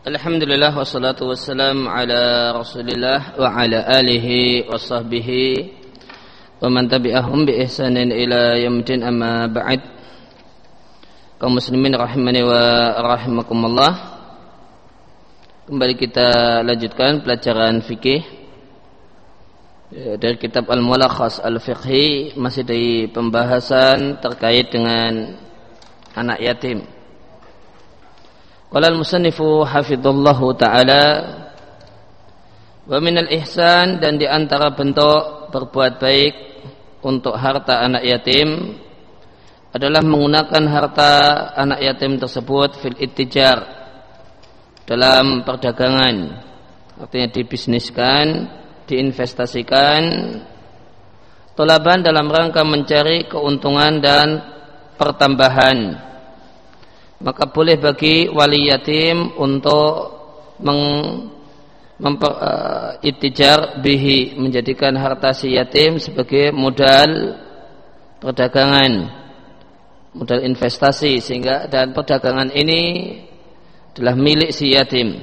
Alhamdulillah wassalatu wassalam ala Rasulillah wa ala alihi wa sahbihi wa man tabi'ahum bi ihsanin ila yaumil amma ba'd. Kaum muslimin rahimani wa rahimakumullah. Kembali kita lanjutkan pelajaran fikih ya, dari kitab Al-Mulakhas Al-Fiqhi masih dari pembahasan terkait dengan anak yatim. Qala al-musannifu hafizallahu taala wa ihsan dan di antara bentuk berbuat baik untuk harta anak yatim adalah menggunakan harta anak yatim tersebut fil ittijar dalam perdagangan. Artinya dibisniskan diinvestasikan tolaban dalam rangka mencari keuntungan dan pertambahan maka boleh bagi wali yatim untuk meng, memper, uh, itijar bihi menjadikan harta si yatim sebagai modal perdagangan modal investasi sehingga dan perdagangan ini adalah milik si yatim.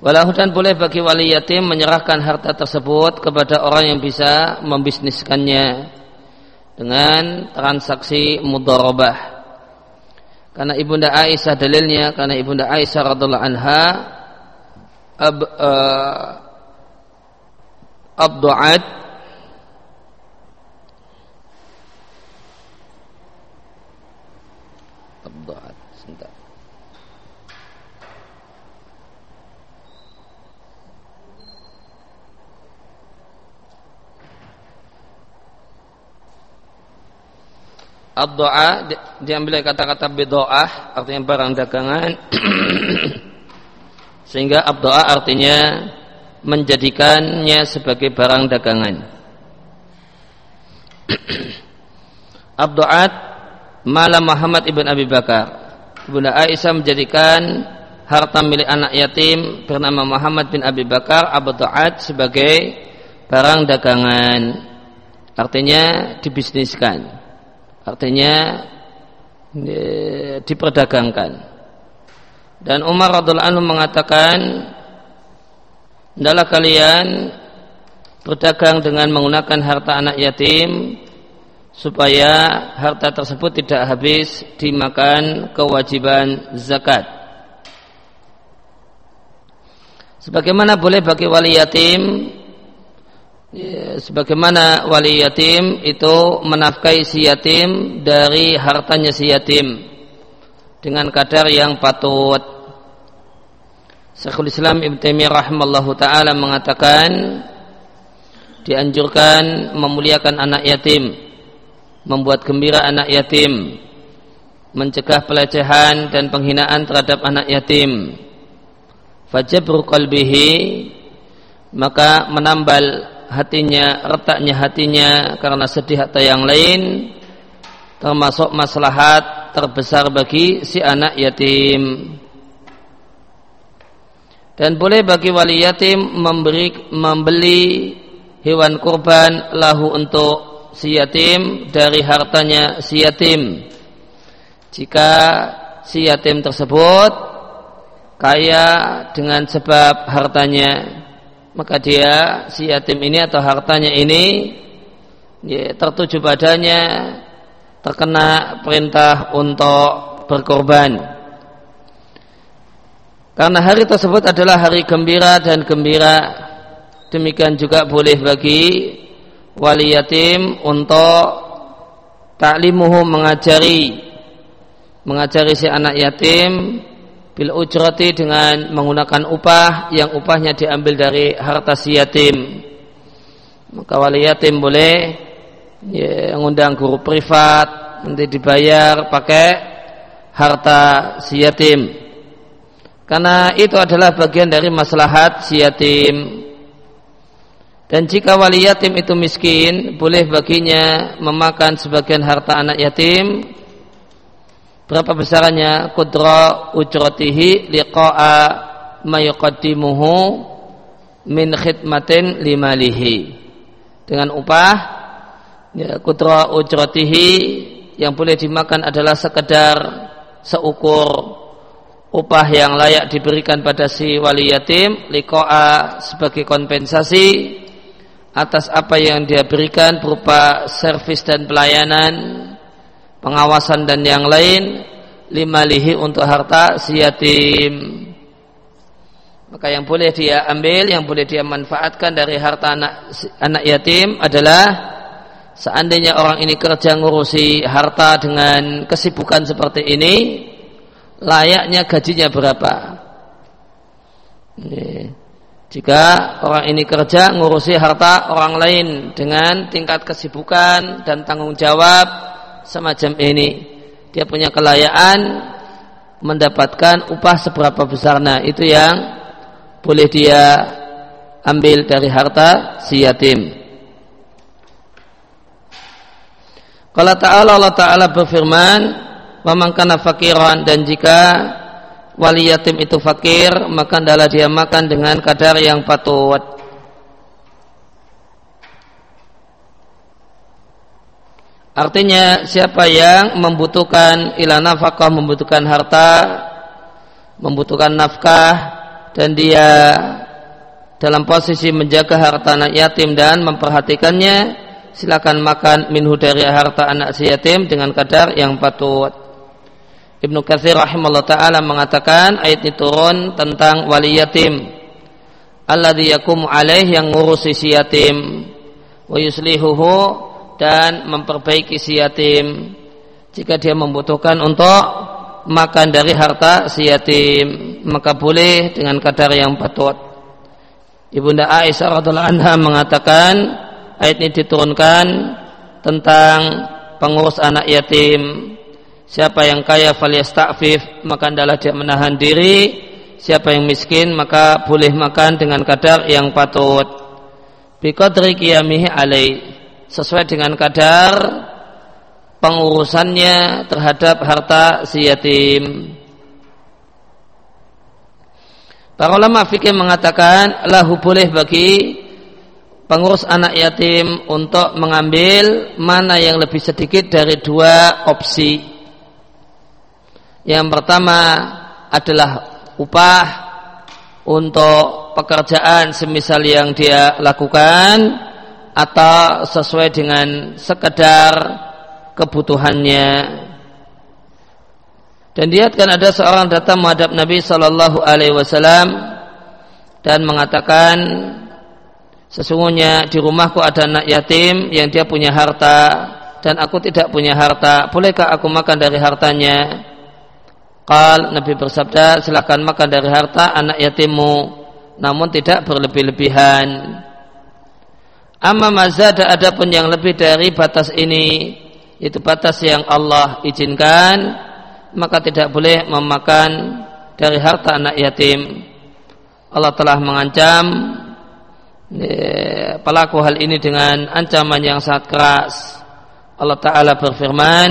Walau dan boleh bagi wali yatim menyerahkan harta tersebut kepada orang yang bisa membisniskannya dengan transaksi mudharabah karena ibunda Aisyah dalilnya karena ibunda Aisyah radhiallahu anha ab, uh, abdu'at Ad-doa diambil kata-kata bidoah artinya barang dagangan sehingga abdoa artinya menjadikannya sebagai barang dagangan. Abdoat malam Muhammad ibn Abi Bakar. Ibunda Aisyah menjadikan harta milik anak yatim bernama Muhammad bin Abi Bakar abdoat sebagai barang dagangan. Artinya dibisniskan artinya diperdagangkan dan Umar radhiallahu anhu mengatakan adalah kalian berdagang dengan menggunakan harta anak yatim supaya harta tersebut tidak habis dimakan kewajiban zakat. Sebagaimana boleh bagi wali yatim ya, sebagaimana wali yatim itu menafkahi si yatim dari hartanya si yatim dengan kadar yang patut. Syekhul Islam Ibn Taimiyah rahimallahu taala mengatakan dianjurkan memuliakan anak yatim, membuat gembira anak yatim, mencegah pelecehan dan penghinaan terhadap anak yatim. Fajabru qalbihi maka menambal hatinya, retaknya hatinya karena sedih atau yang lain termasuk maslahat terbesar bagi si anak yatim. Dan boleh bagi wali yatim memberi membeli hewan kurban lahu untuk si yatim dari hartanya si yatim. Jika si yatim tersebut kaya dengan sebab hartanya maka dia si yatim ini atau hartanya ini ya, tertuju padanya terkena perintah untuk berkorban. Karena hari tersebut adalah hari gembira dan gembira. Demikian juga boleh bagi wali yatim untuk taklimuhu mengajari mengajari si anak yatim bil ujrati dengan menggunakan upah yang upahnya diambil dari harta si yatim. Maka wali yatim boleh ya, mengundang guru privat nanti dibayar pakai harta si yatim. Karena itu adalah bagian dari maslahat si yatim. Dan jika wali yatim itu miskin boleh baginya memakan sebagian harta anak yatim berapa besarannya kudra ujratihi liqa'a ma yuqaddimuhu min khidmatin limalihi. Dengan upah ya, kudra ujratihi yang boleh dimakan adalah sekedar seukur upah yang layak diberikan pada si wali yatim likoa sebagai kompensasi atas apa yang dia berikan berupa servis dan pelayanan pengawasan dan yang lain lima lihi untuk harta si yatim. Maka yang boleh dia ambil yang boleh dia manfaatkan dari harta anak anak yatim adalah seandainya orang ini kerja ngurusi harta dengan kesibukan seperti ini layaknya gajinya berapa? Jika orang ini kerja ngurusi harta orang lain dengan tingkat kesibukan dan tanggung jawab semacam ini. Dia punya kelayaan mendapatkan upah seberapa besar nah itu yang boleh dia ambil dari harta si yatim. Kalau Ta'ala Allah Ta'ala berfirman Memangkana fakiran dan jika wali yatim itu fakir maka adalah dia makan dengan kadar yang patut Artinya siapa yang membutuhkan ila nafkah, membutuhkan harta, membutuhkan nafkah dan dia dalam posisi menjaga harta anak yatim dan memperhatikannya, silakan makan minhu dari harta anak si yatim dengan kadar yang patut. Ibnu Katsir rahimahullah taala mengatakan ayat ini turun tentang wali yatim. Alladzi yakumu alaih yang ngurusi si yatim wa yuslihuhu dan memperbaiki si yatim jika dia membutuhkan untuk makan dari harta si yatim maka boleh dengan kadar yang patut. Ibunda Aisyah radhiallahu anha mengatakan ayat ini diturunkan tentang pengurus anak yatim Siapa yang kaya falyasta'fif maka adalah dia menahan diri. Siapa yang miskin maka boleh makan dengan kadar yang patut. Biqadri qiyamihi alaih. Sesuai dengan kadar pengurusannya terhadap harta si yatim. Para ulama fikih mengatakan lahu boleh bagi pengurus anak yatim untuk mengambil mana yang lebih sedikit dari dua opsi. Yang pertama adalah upah untuk pekerjaan semisal yang dia lakukan atau sesuai dengan sekedar kebutuhannya. Dan dia kan ada seorang datang menghadap Nabi Shallallahu Alaihi Wasallam dan mengatakan sesungguhnya di rumahku ada anak yatim yang dia punya harta dan aku tidak punya harta. Bolehkah aku makan dari hartanya? Qal Nabi bersabda silakan makan dari harta anak yatimmu namun tidak berlebih-lebihan. Amma mazada ada pun yang lebih dari batas ini itu batas yang Allah izinkan maka tidak boleh memakan dari harta anak yatim. Allah telah mengancam ya, pelaku hal ini dengan ancaman yang sangat keras. Allah Ta'ala berfirman,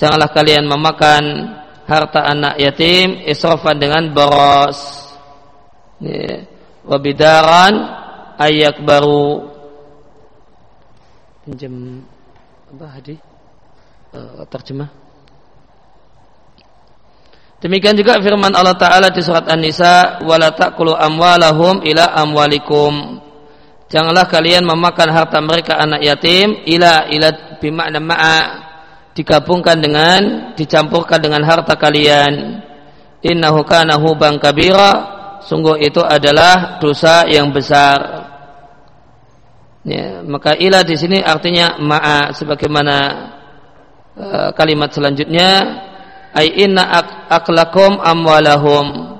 janganlah kalian memakan harta anak yatim israfan dengan boros ya. wabidaran ayak baru pinjam apa hadi? Uh, terjemah. Demikian juga firman Allah Ta'ala di surat An-Nisa wala ta'kulu amwalahum ila amwalikum. Janganlah kalian memakan harta mereka anak yatim ila ila bimakna ma'a digabungkan dengan dicampurkan dengan harta kalian. Innahu kana huban kabira sungguh itu adalah dosa yang besar ya, maka ila di sini artinya ma'a sebagaimana uh, kalimat selanjutnya ai inna ak aklakum amwalahum.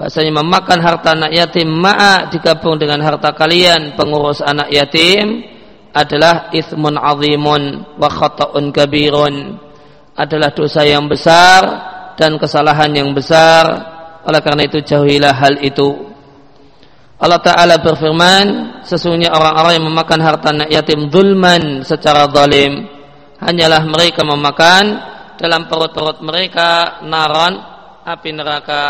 Bahasanya memakan harta anak yatim ma'a digabung dengan harta kalian. Pengurus anak yatim adalah ismun azimun wa khata'un kabirun. Adalah dosa yang besar dan kesalahan yang besar. Oleh karena itu jauhilah hal itu Allah Ta'ala berfirman sesungguhnya orang-orang yang memakan harta anak yatim zulman secara zalim hanyalah mereka memakan dalam perut-perut mereka naran api neraka.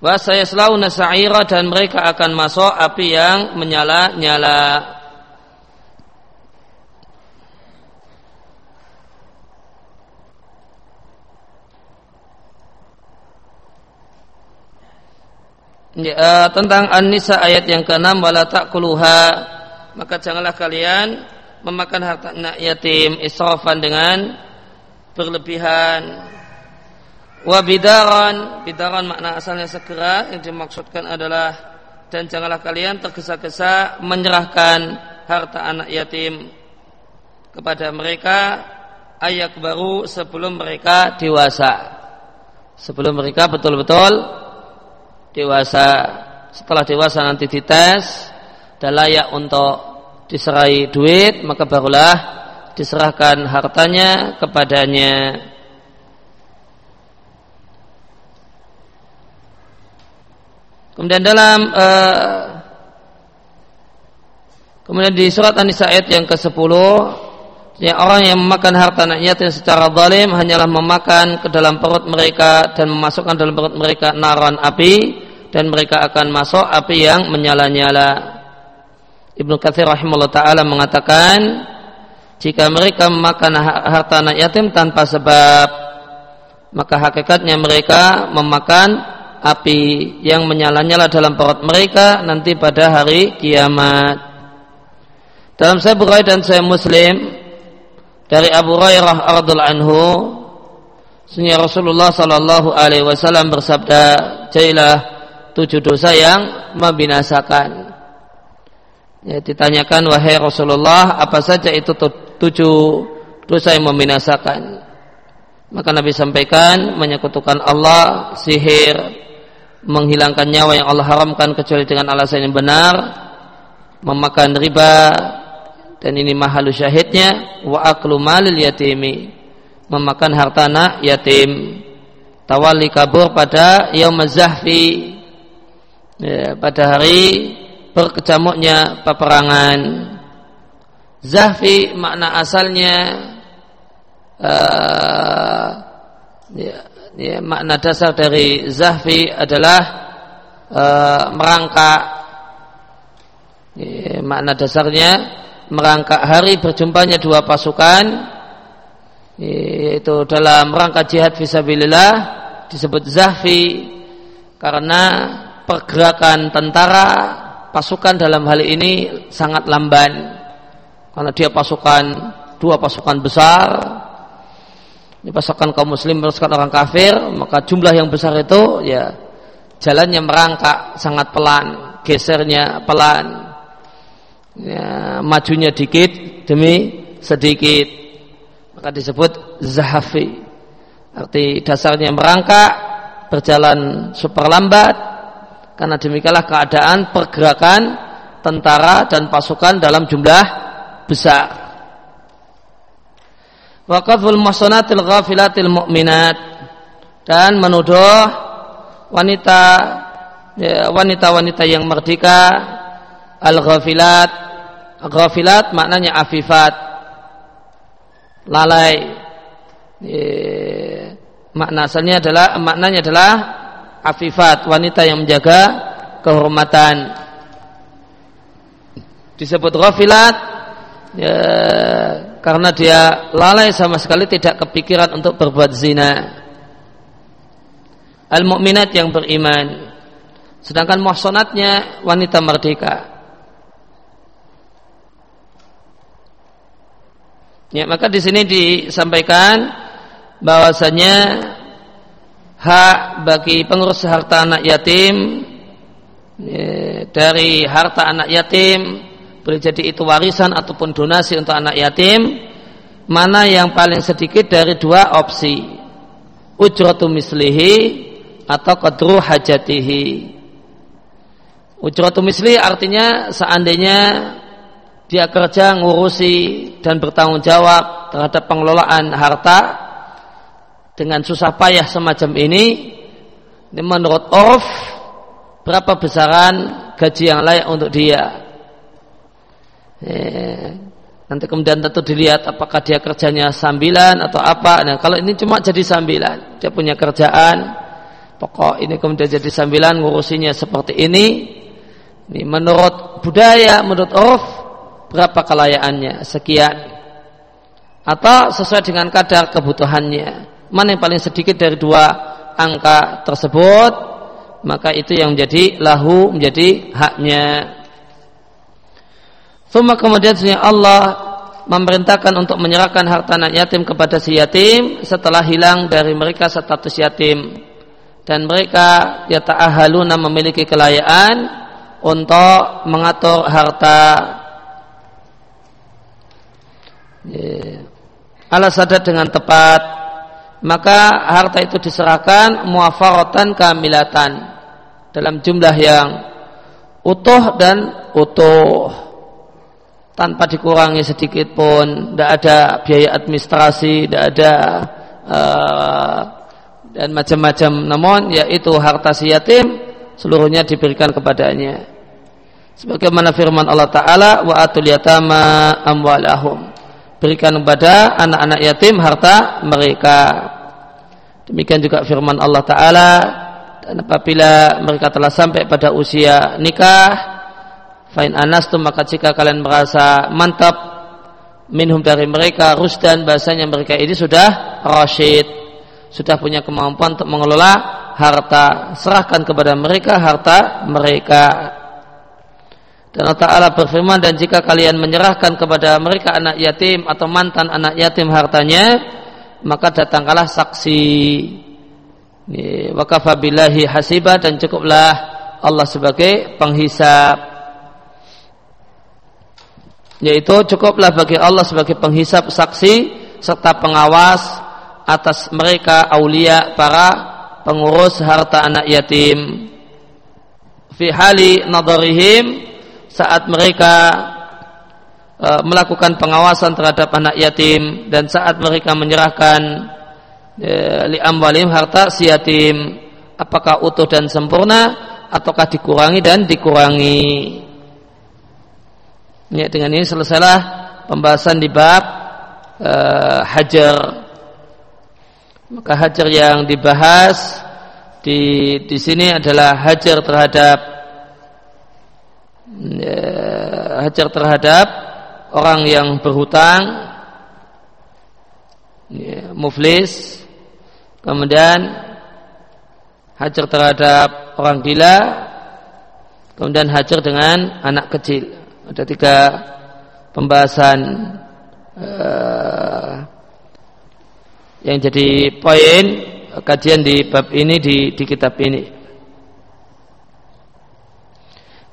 Wa sayaslauna sa'ira dan mereka akan masuk api yang menyala-nyala ya, uh, tentang An-Nisa ayat yang ke-6 wala ta'kuluha. Maka janganlah kalian memakan harta anak yatim israfan dengan berlebihan. Wa bidaran bidaran makna asalnya segera yang dimaksudkan adalah dan janganlah kalian tergesa-gesa menyerahkan harta anak yatim kepada mereka ayak baru sebelum mereka dewasa. Sebelum mereka betul-betul dewasa setelah dewasa nanti dites dan layak untuk diserai duit maka barulah diserahkan hartanya kepadanya. Kemudian dalam uh, kemudian di surat An-Nisa ayat yang ke-10 yang orang yang memakan harta anak yatim secara zalim hanyalah memakan ke dalam perut mereka dan memasukkan dalam perut mereka naran api dan mereka akan masuk api yang menyala-nyala. Ibnu Katsir rahimahullah taala mengatakan jika mereka memakan harta anak yatim tanpa sebab maka hakikatnya mereka memakan api yang menyala-nyala dalam perut mereka nanti pada hari kiamat. Dalam saya Bukhari dan saya Muslim dari Abu Hurairah radhiallahu anhu Sunnah Rasulullah sallallahu alaihi wasallam bersabda jailah tujuh dosa yang membinasakan. Ya, ditanyakan wahai Rasulullah apa saja itu tujuh dosa yang membinasakan? Maka Nabi sampaikan menyekutukan Allah sihir menghilangkan nyawa yang Allah haramkan kecuali dengan alasan yang benar memakan riba dan ini mahalu syahidnya wa aklu malil yatimi memakan harta anak yatim. Tawali kabur pada yaum zahfi ya, pada hari berkecamuknya peperangan. Zahfi makna asalnya uh, ya, ya, makna dasar dari zahfi adalah uh, merangkak. Ya, makna dasarnya merangkak hari berjumpanya dua pasukan yaitu dalam rangka jihad fisabilillah disebut zahfi karena pergerakan tentara pasukan dalam hal ini sangat lamban. Karena dia pasukan dua pasukan besar ini pasukan kaum muslim pasukan orang kafir maka jumlah yang besar itu ya jalannya merangkak sangat pelan gesernya pelan ya, majunya dikit demi sedikit. Maka disebut zahafi. Arti dasarnya merangkak berjalan super lambat karena demikianlah keadaan pergerakan tentara dan pasukan dalam jumlah besar. Waqaful muhsanatil ghafilatil mu'minat. Dan menuduh wanita ya, wanita-wanita yang merdeka al-ghafilat. Ghafilat maknanya afifat. Lalai. E, makna asalnya adalah maknanya adalah afifat wanita yang menjaga kehormatan. Disebut ghafilat ya, karena dia lalai sama sekali tidak kepikiran untuk berbuat zina. Al mukminat yang beriman. Sedangkan muhsanatnya wanita merdeka Ya, maka di sini disampaikan bahwasanya hak bagi pengurus harta anak yatim ya, dari harta anak yatim boleh jadi itu warisan ataupun donasi untuk anak yatim mana yang paling sedikit dari dua opsi ujratu mislihi atau qadru hajatihi. Ujratu misli artinya seandainya dia kerja ngurusi dan bertanggung jawab terhadap pengelolaan harta dengan susah payah semacam ini, ini menurut Orf berapa besaran gaji yang layak untuk dia. Eh, nanti kemudian tentu dilihat apakah dia kerjanya sambilan atau apa. Nah, kalau ini cuma jadi sambilan, dia punya kerjaan, pokok ini kemudian jadi sambilan ngurusinya seperti ini. Ini menurut budaya, menurut Orf berapa kelayaannya sekian. Atau sesuai dengan kadar kebutuhannya. Mana yang paling sedikit dari dua angka tersebut maka itu yang menjadi lahu menjadi haknya. Thumma kemudian Allah memerintahkan untuk menyerahkan harta anak yatim kepada si yatim setelah hilang dari mereka status yatim. Dan mereka ya ta'ahaluna memiliki kelayaan untuk mengatur harta ya, ala sadat dengan tepat maka harta itu diserahkan muafaratan kamilatan dalam jumlah yang utuh dan utuh tanpa dikurangi sedikit pun, tidak ada biaya administrasi, tidak ada uh, dan macam-macam. Namun yaitu harta si yatim seluruhnya diberikan kepadanya. Sebagaimana firman Allah Taala wa atul yatama amwalahum. Berikan kepada anak-anak yatim harta mereka. Demikian juga firman Allah Taala dan apabila mereka telah sampai pada usia nikah Fain anastum maka jika kalian merasa mantap minhum dari mereka rusdan bahasanya mereka ini sudah rasyid sudah punya kemampuan untuk mengelola harta serahkan kepada mereka harta mereka dan Allah Ta'ala berfirman dan jika kalian menyerahkan kepada mereka anak yatim atau mantan anak yatim hartanya maka datangkanlah saksi. Wakafabillahi hasibah dan cukuplah Allah sebagai penghisap yaitu cukuplah bagi Allah sebagai penghisap saksi serta pengawas atas mereka aulia para pengurus harta anak yatim. Fi hali nadarihim saat mereka e, melakukan pengawasan terhadap anak yatim dan saat mereka menyerahkan e, li amwalim harta si yatim apakah utuh dan sempurna ataukah dikurangi dan dikurangi Ya, dengan ini selesailah pembahasan di bab uh, hajar. Maka hajar yang dibahas di di sini adalah hajar terhadap hajar terhadap orang yang berhutang, ya, muflis, kemudian hajar terhadap orang gila, kemudian hajar dengan anak kecil. Ada tiga pembahasan uh, yang jadi poin kajian di bab ini di, di kitab ini.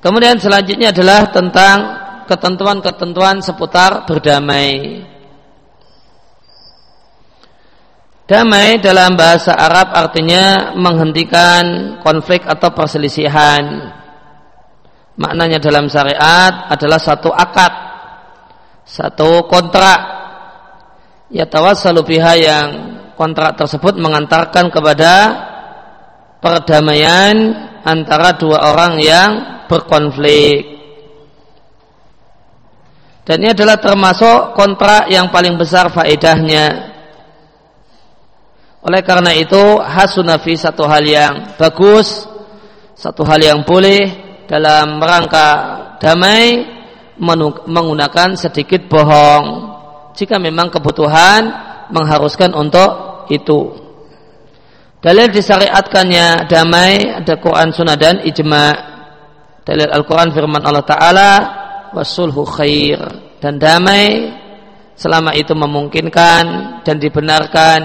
Kemudian selanjutnya adalah tentang ketentuan-ketentuan seputar berdamai. Damai dalam bahasa Arab artinya menghentikan konflik atau perselisihan maknanya dalam syariat adalah satu akad satu kontrak ya tawassalu biha yang kontrak tersebut mengantarkan kepada perdamaian antara dua orang yang berkonflik dan ini adalah termasuk kontrak yang paling besar faedahnya oleh karena itu hasunafi satu hal yang bagus satu hal yang boleh dalam rangka damai menggunakan sedikit bohong jika memang kebutuhan mengharuskan untuk itu. Dalil disyariatkannya damai ada Quran Sunnah dan ijma. Dalil Al-Quran firman Allah Ta'ala wasulhu khair dan damai selama itu memungkinkan dan dibenarkan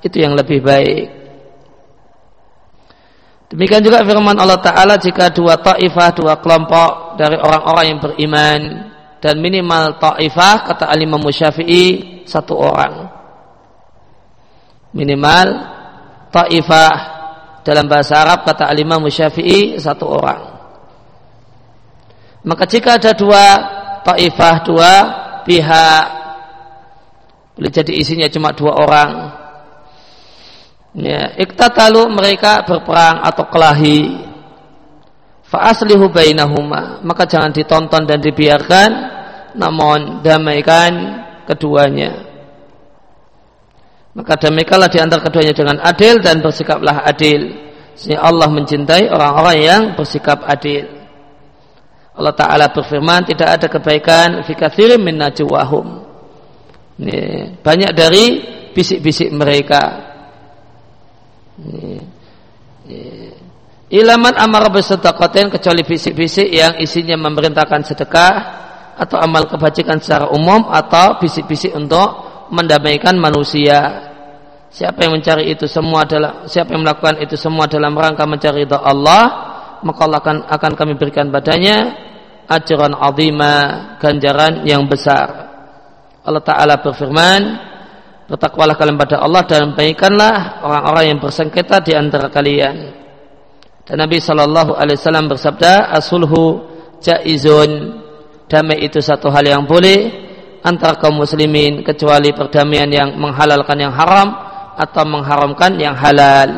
itu yang lebih baik. Demikian juga firman Allah Ta'ala jika dua ta'ifah, dua kelompok dari orang-orang yang beriman dan minimal ta'ifah kata alimah musyafi'i satu orang. Minimal ta'ifah dalam bahasa Arab kata alimah musyafi'i satu orang. Maka jika ada dua ta'ifah, dua pihak boleh jadi isinya cuma dua orang. Ya iktatalu mereka berperang atau kelahi. Fa aslihu bainahuma. Maka jangan ditonton dan dibiarkan namun damaikan keduanya. Maka damaikanlah di antara keduanya dengan adil dan bersikaplah adil. Sehingga Allah mencintai orang-orang yang bersikap adil Allah Ta'ala berfirman tidak ada kebaikan fikathirim min najwahum. Banyak dari bisik-bisik mereka. Ilaman amar bersedekatin kecuali bisik-bisik yang isinya memerintahkan sedekah atau amal kebajikan secara umum atau bisik-bisik untuk mendamaikan manusia. Siapa yang mencari itu semua adalah siapa yang melakukan itu semua dalam rangka mencari Allah, maka Allah akan, akan kami berikan padanya ajaran azima, ganjaran yang besar. Allah Ta'ala berfirman, bertakwalah kalian pada Allah dan baikkanlah orang-orang yang bersengketa di antara kalian. Dan Nabi Shallallahu Alaihi Wasallam bersabda, asulhu jaizun. Damai itu satu hal yang boleh antara kaum muslimin kecuali perdamaian yang menghalalkan yang haram atau mengharamkan yang halal.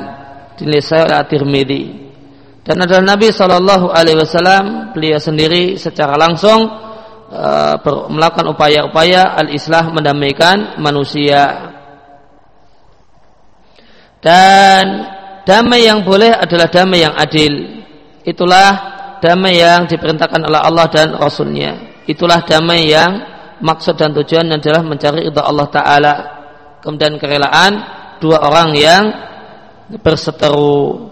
Dinilai oleh At-Tirmidzi. Dan adalah Nabi Shallallahu Alaihi Wasallam beliau sendiri secara langsung uh, melakukan upaya-upaya al-islah mendamaikan manusia. Dan damai yang boleh adalah damai yang adil. Itulah damai yang diperintahkan oleh Allah dan Rasulnya. Itulah damai yang maksud dan tujuan adalah mencari ridha Allah Ta'ala. Kemudian kerelaan dua orang yang berseteru.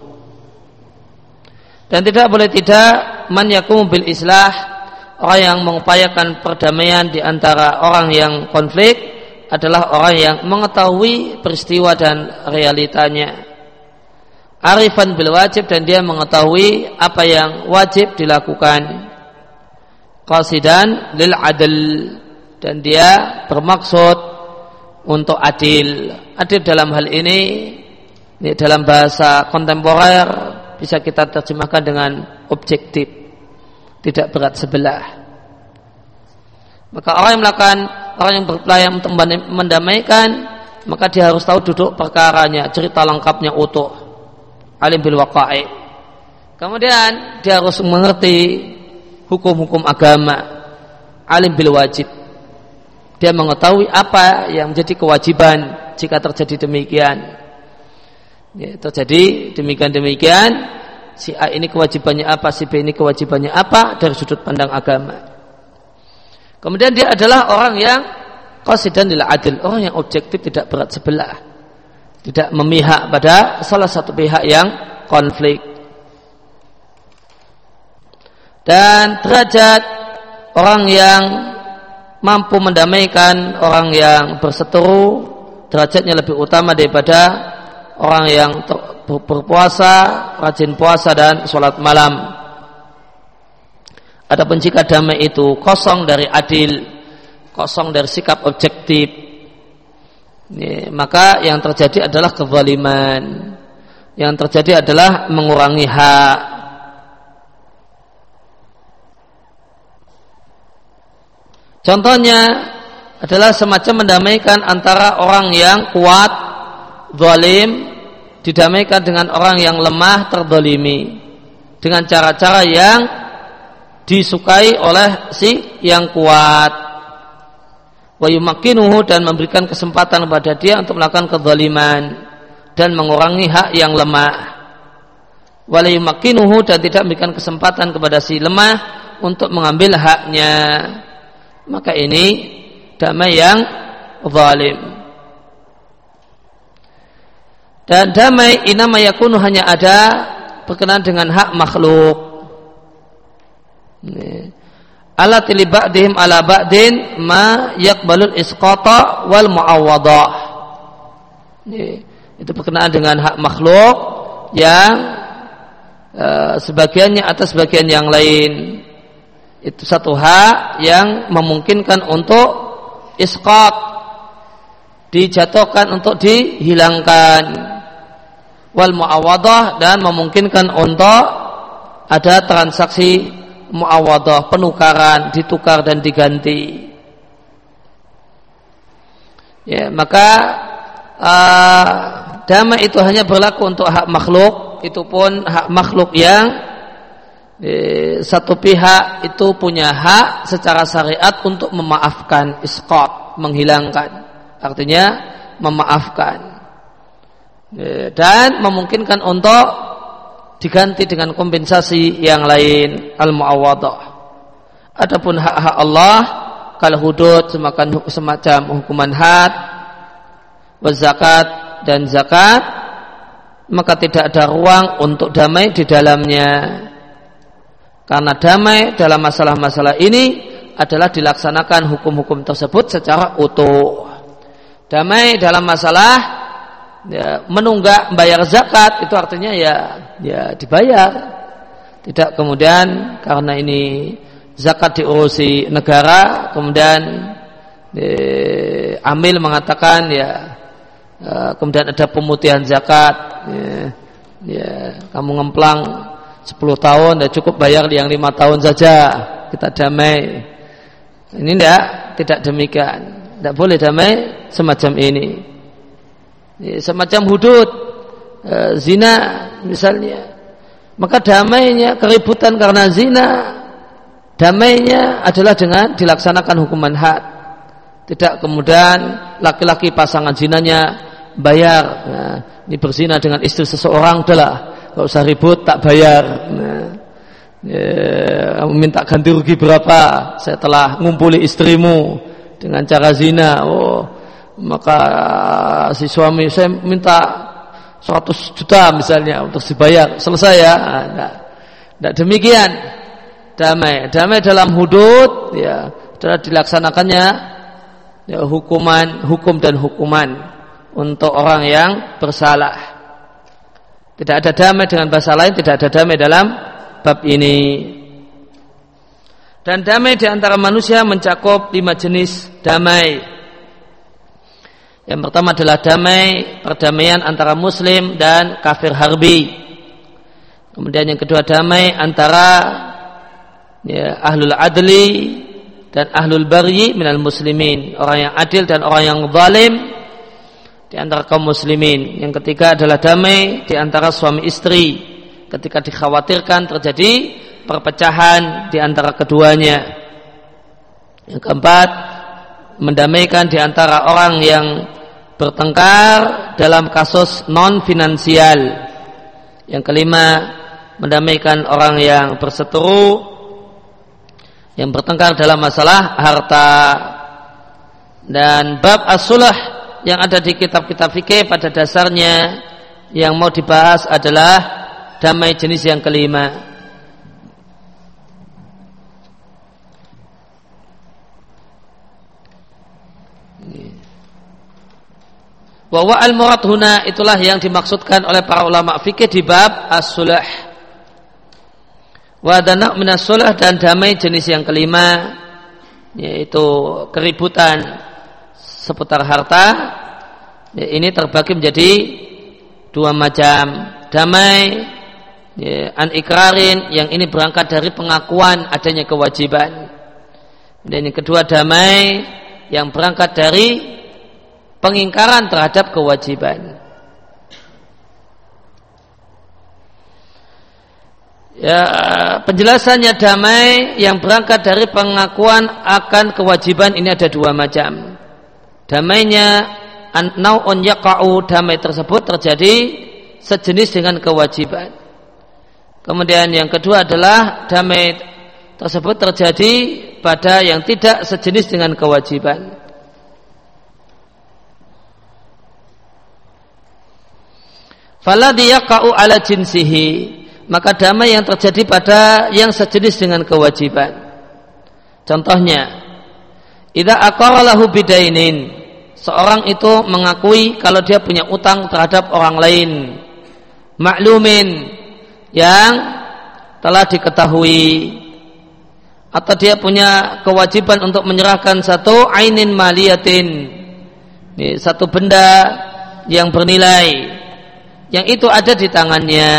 Dan tidak boleh tidak man yakum bil islah orang yang mengupayakan perdamaian di antara orang yang konflik adalah orang yang mengetahui peristiwa dan realitanya. Arifan bil wajib dan dia mengetahui apa yang wajib dilakukan. Qasidan lil adl dan dia bermaksud untuk adil. Adil dalam hal ini ini dalam bahasa kontemporer bisa kita terjemahkan dengan objektif tidak berat sebelah maka orang yang melakukan orang yang berupaya untuk mendamaikan maka dia harus tahu duduk perkaranya cerita lengkapnya utuh alim bil waqa'i. Kemudian dia harus mengerti hukum-hukum agama, alim bil wajib. Dia mengetahui apa yang menjadi kewajiban jika terjadi demikian. Ya, terjadi demikian-demikian, si A ini kewajibannya apa, si B ini kewajibannya apa dari sudut pandang agama. Kemudian dia adalah orang yang qasidan lil adil, orang yang objektif tidak berat sebelah tidak memihak pada salah satu pihak yang konflik dan derajat orang yang mampu mendamaikan orang yang berseteru derajatnya lebih utama daripada orang yang berpuasa, rajin puasa dan sholat malam. Adapun jika damai itu kosong dari adil, kosong dari sikap objektif, maka yang terjadi adalah kezaliman. Yang terjadi adalah mengurangi hak. Contohnya adalah semacam mendamaikan antara orang yang kuat, zalim, didamaikan dengan orang yang lemah, terdolimi. Dengan cara-cara yang disukai oleh si yang kuat. Wa yumakkinuhu dan memberikan kesempatan kepada dia untuk melakukan kezaliman dan mengurangi hak yang lemah. Wa yumakkinuhu dan tidak memberikan kesempatan kepada si lemah untuk mengambil haknya. Maka ini damai yang zalim dan damai inama yakunu hanya ada berkenaan dengan hak makhluk. Ini. Ala tili ba'dihim ala ba'din ma yakbalul isqata wal mu'awwadah itu berkenaan dengan hak makhluk yang uh, sebagiannya atas sebagian yang lain. Itu satu hak yang memungkinkan untuk isqat dijatuhkan untuk dihilangkan wal mu'awadah dan memungkinkan untuk ada transaksi muawadah penukaran ditukar dan diganti. Ya maka uh, damai itu hanya berlaku untuk hak makhluk itu pun hak makhluk yang eh, satu pihak itu punya hak secara syariat untuk memaafkan isqat menghilangkan. Artinya memaafkan dan memungkinkan untuk diganti dengan kompensasi yang lain al-muawadah. Adapun hak-hak Allah kalau hudud semacam semacam hukuman had zakat dan zakat maka tidak ada ruang untuk damai di dalamnya. Karena damai dalam masalah-masalah ini adalah dilaksanakan hukum-hukum tersebut secara utuh. Damai dalam masalah ya, menunggak bayar zakat itu artinya ya ya dibayar. Tidak kemudian karena ini zakat diurusi negara kemudian eh, amil mengatakan ya eh, kemudian ada pemutihan zakat ya, ya kamu ngemplang 10 tahun dan cukup bayar yang lima tahun saja kita damai. Ini tidak tidak demikian. Tidak boleh damai semacam ini ya, semacam hudud e, zina misalnya maka damainya keributan karena zina damainya adalah dengan dilaksanakan hukuman had tidak kemudian laki-laki pasangan zinanya bayar nah, ini berzina dengan istri seseorang adalah Gak usah ribut, tak bayar. Nah, ya, minta ganti rugi berapa? Saya telah ngumpuli istrimu dengan cara zina. Oh, maka si suami saya minta 100 juta misalnya untuk dibayar. Selesai ya? Nah, tidak demikian. Damai, damai dalam hudud ya adalah dilaksanakannya ya, hukuman, hukum dan hukuman untuk orang yang bersalah. Tidak ada damai dengan bahasa lain, tidak ada damai dalam bab ini. Dan damai di antara manusia mencakup lima jenis damai. Yang pertama adalah damai perdamaian antara muslim dan kafir harbi. Kemudian yang kedua damai antara ya, ahlul adli dan ahlul bari minal muslimin. Orang yang adil dan orang yang zalim di antara kaum muslimin. Yang ketiga adalah damai di antara suami istri ketika dikhawatirkan terjadi perpecahan di antara keduanya. Yang keempat, mendamaikan di antara orang yang bertengkar dalam kasus non finansial. Yang kelima, mendamaikan orang yang berseteru yang bertengkar dalam masalah harta dan bab as-sulah yang ada di kitab-kitab fikih pada dasarnya yang mau dibahas adalah damai jenis yang kelima. Bahwa al murad huna itulah yang dimaksudkan oleh para ulama fikih di bab as-sulah. Wa dana minas sulah dan damai jenis yang kelima yaitu keributan seputar harta ya, ini terbagi menjadi dua macam damai ya, an ikrarin yang ini berangkat dari pengakuan adanya kewajiban dan yang kedua damai yang berangkat dari pengingkaran terhadap kewajiban ya penjelasannya damai yang berangkat dari pengakuan akan kewajiban ini ada dua macam damainya nau'un yaqa'u damai tersebut terjadi sejenis dengan kewajiban. Kemudian yang kedua adalah damai tersebut terjadi pada yang tidak sejenis dengan kewajiban. Faladhi yaqa'u ala jinsihi. Maka damai yang terjadi pada yang sejenis dengan kewajiban. Contohnya, idza aqaralahu bidainin. Seorang itu mengakui kalau dia punya utang terhadap orang lain. Maklumin yang telah diketahui. Atau dia punya kewajiban untuk menyerahkan satu ainin maliyatin. Satu benda yang bernilai yang itu ada di tangannya.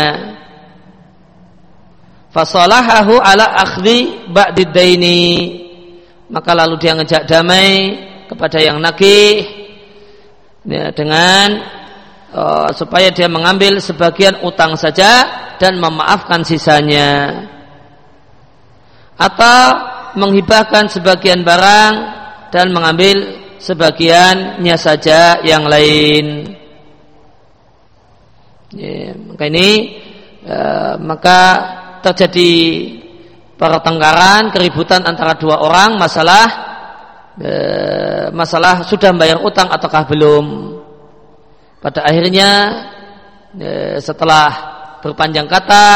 Fasalahahu ala akhdi ba'didaini maka lalu dia ngejak damai kepada yang nagih. Ya, dengan uh, supaya dia mengambil sebagian utang saja dan memaafkan sisanya. Atau menghibahkan sebagian barang dan mengambil sebagiannya saja yang lain ya, maka ini uh, maka terjadi pertengkaran keributan antara dua orang masalah e, masalah sudah membayar utang ataukah belum. Pada akhirnya e, setelah berpanjang kata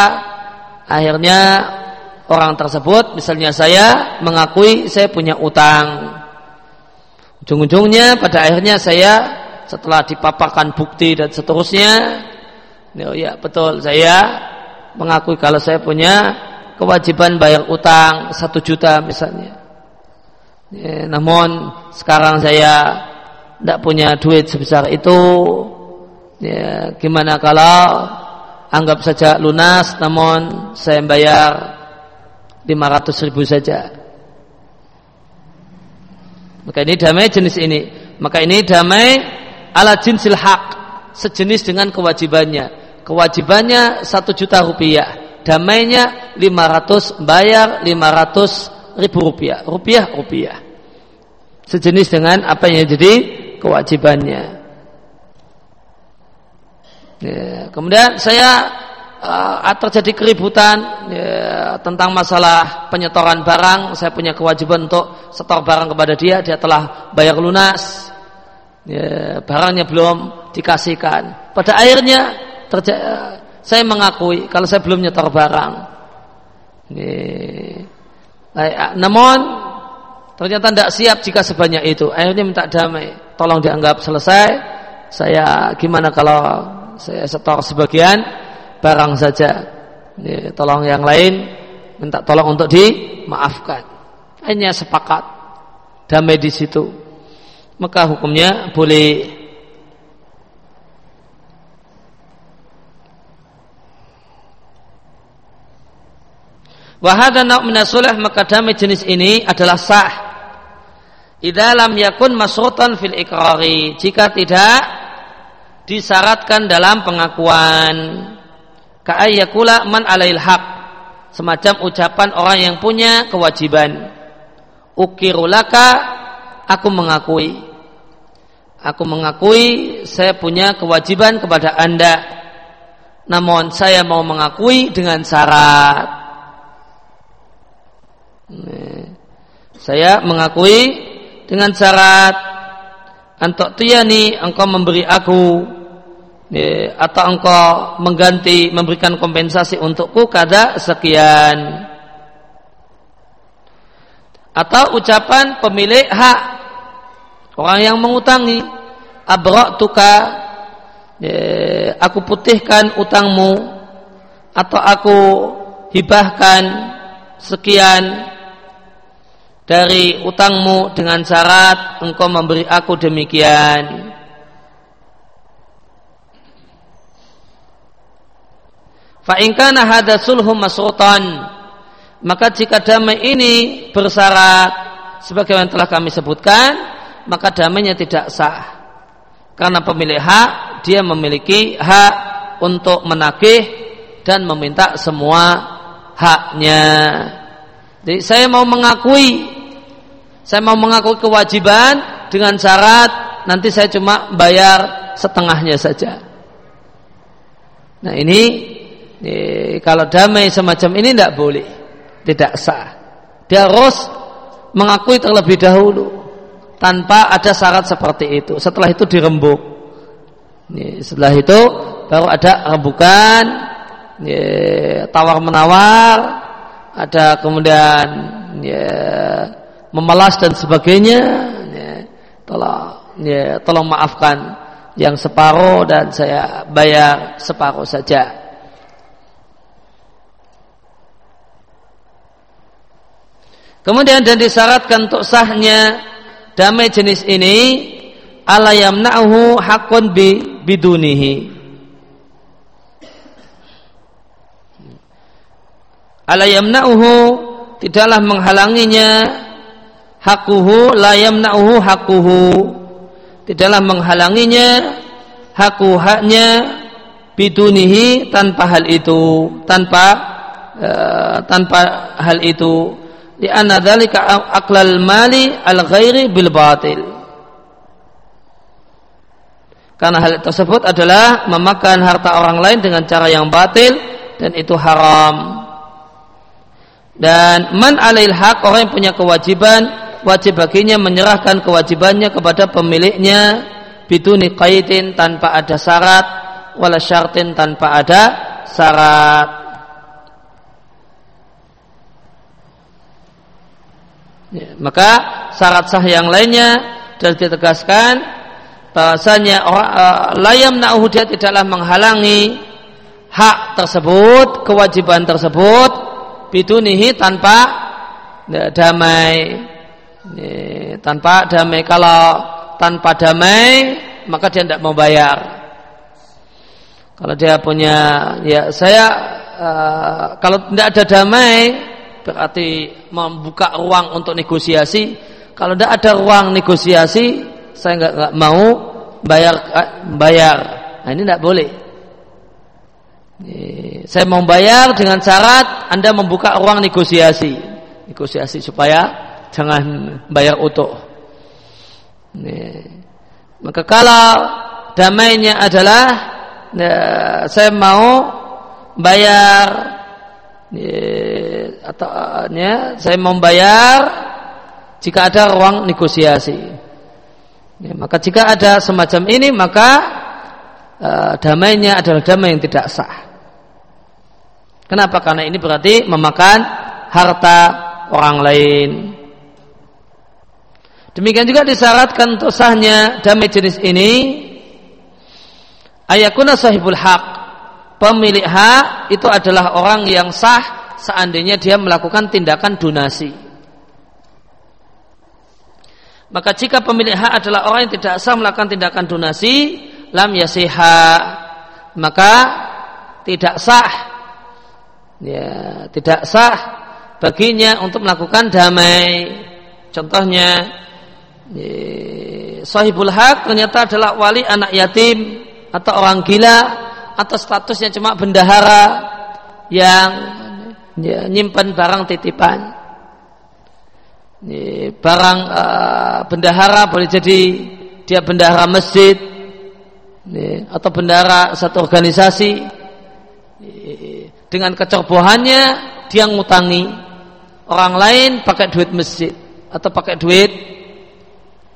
akhirnya orang tersebut misalnya saya mengakui saya punya utang ujung-ujungnya pada akhirnya saya setelah dipaparkan bukti dan seterusnya ya, ya betul. Saya mengakui kalau saya punya kewajiban bayar utang satu juta misalnya. Ya, namun sekarang saya tidak punya duit sebesar itu. Ya, gimana kalau anggap saja lunas namun saya bayar 500 ribu saja. Maka ini damai jenis ini. Maka ini damai ala jinsil hak sejenis dengan kewajibannya kewajibannya satu juta rupiah. Damainya 500 bayar 500 ribu rupiah. Rupiah rupiah. Sejenis dengan apa yang jadi kewajibannya. Ya, kemudian saya uh, terjadi keributan ya, tentang masalah penyetoran barang. Saya punya kewajiban untuk setor barang kepada dia. Dia telah bayar lunas. Ya, barangnya belum dikasihkan. Pada akhirnya saya mengakui kalau saya belum nyetor barang. Ya, namun ternyata tidak siap jika sebanyak itu. Akhirnya minta damai. Tolong dianggap selesai. Saya gimana kalau saya setor sebagian barang saja. Ya, tolong yang lain minta tolong untuk dimaafkan. Hanya sepakat damai di situ maka hukumnya boleh Wahada nak minasulh maka damai jenis ini adalah sah. Idalam yakun masrutan fil ikrari jika tidak disyaratkan dalam pengakuan. Ka'ayyakula man alail haq semacam ucapan orang yang punya kewajiban. Ukirulaka aku mengakui Aku mengakui saya punya kewajiban kepada Anda. Namun saya mau mengakui dengan syarat. Saya mengakui dengan syarat antok tiyani engkau memberi aku atau engkau mengganti memberikan kompensasi untukku kada sekian. Atau ucapan pemilik hak Orang yang mengutangi tuka ya, aku putihkan utangmu atau aku hibahkan sekian dari utangmu dengan syarat engkau memberi aku demikian. Fa'inkana hada sulhum masrutan maka jika damai ini bersyarat sebagaimana telah kami sebutkan maka damainya tidak sah karena pemilik hak dia memiliki hak untuk menagih dan meminta semua haknya jadi saya mau mengakui saya mau mengakui kewajiban dengan syarat nanti saya cuma bayar setengahnya saja nah ini, kalau damai semacam ini tidak boleh tidak sah dia harus mengakui terlebih dahulu tanpa ada syarat seperti itu. Setelah itu dirembuk. setelah itu baru ada rembukan, tawar menawar, ada kemudian memelas dan sebagainya. tolong, ya, tolong maafkan yang separuh dan saya bayar separuh saja. Kemudian dan disyaratkan untuk sahnya damai jenis ini ala yamna'uhu haqqun bi bidunihi ala yamna'uhu tidaklah menghalanginya hakuhu la yamna'uhu hakuhu tidaklah menghalanginya haku haknya bidunihi tanpa hal itu tanpa uh, tanpa hal itu. Di dzalika aqlal mali al ghairi bil batil. Karena hal tersebut adalah memakan harta orang lain dengan cara yang batil dan itu haram. Dan man alail haq orang yang punya kewajiban wajib baginya menyerahkan kewajibannya kepada pemiliknya biduni qaidin tanpa ada syarat wala syartin tanpa ada syarat. Ya, maka syarat sah yang lainnya telah ditegaskan bahasanya uh, layam na'uhu tidaklah menghalangi hak tersebut, kewajiban tersebut bidunihi tanpa ya, damai. Ya, tanpa damai kalau tanpa damai maka dia tidak mau bayar. Kalau dia punya ya saya uh, kalau tidak ada damai berarti membuka ruang untuk negosiasi. Kalau tidak ada ruang negosiasi, saya nggak nggak mau bayar bayar. Nah, ini tidak boleh. Saya mau bayar dengan syarat Anda membuka ruang negosiasi, negosiasi supaya jangan bayar utuh. Maka kalau damainya adalah ya, saya mau bayar ya, atau ya, saya membayar jika ada ruang negosiasi. Ya, maka jika ada semacam ini maka uh, damainya adalah damai yang tidak sah. Kenapa? Karena ini berarti memakan harta orang lain. Demikian juga disyaratkan untuk sahnya damai jenis ini ayakuna sahibul hak pemilik hak itu adalah orang yang sah seandainya dia melakukan tindakan donasi. Maka jika pemilik hak adalah orang yang tidak sah melakukan tindakan donasi, lam yasiha, maka tidak sah, ya tidak sah baginya untuk melakukan damai. Contohnya, ya, sahibul hak ternyata adalah wali anak yatim atau orang gila atau statusnya cuma bendahara yang ya, nyimpan barang titipan. Barang uh, bendahara boleh jadi dia bendahara masjid atau bendahara satu organisasi. Dengan kecerobohannya dia ngutangi. Orang lain pakai duit masjid atau pakai duit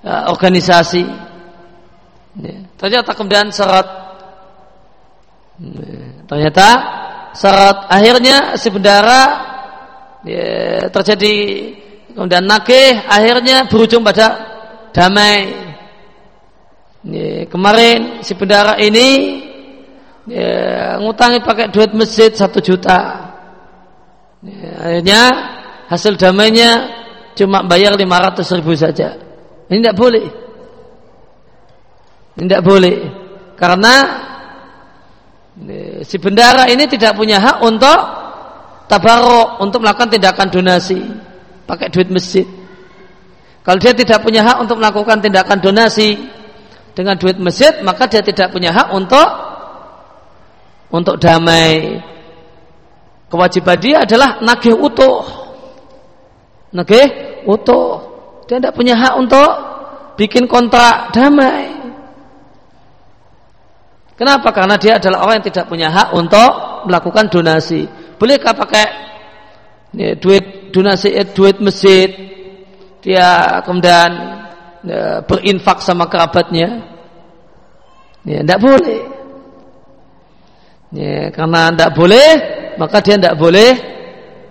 uh, organisasi. Ya, ternyata kemudian syarat. Ya, ternyata syarat. Akhirnya si bendara ya, terjadi kemudian nakih akhirnya berujung pada damai. Ya, kemarin si bendara ini ya, ngutangi pakai duit masjid satu juta. Ya, akhirnya hasil damainya cuma bayar lima ratus ribu saja ini tidak boleh ini tidak boleh karena si bendara ini tidak punya hak untuk tabarok untuk melakukan tindakan donasi pakai duit masjid. Kalau dia tidak punya hak untuk melakukan tindakan donasi dengan duit masjid, maka dia tidak punya hak untuk untuk damai. Kewajiban dia adalah nagih utuh. Nagih utuh. Dia tidak punya hak untuk bikin kontrak damai. Kenapa? Karena dia adalah orang yang tidak punya hak untuk melakukan donasi. Bolehkah pakai ya, duit donasi eh, duit masjid dia kemudian ya, berinfak sama kerabatnya? Ya, tidak boleh. Ya, karena tidak boleh, maka dia tidak boleh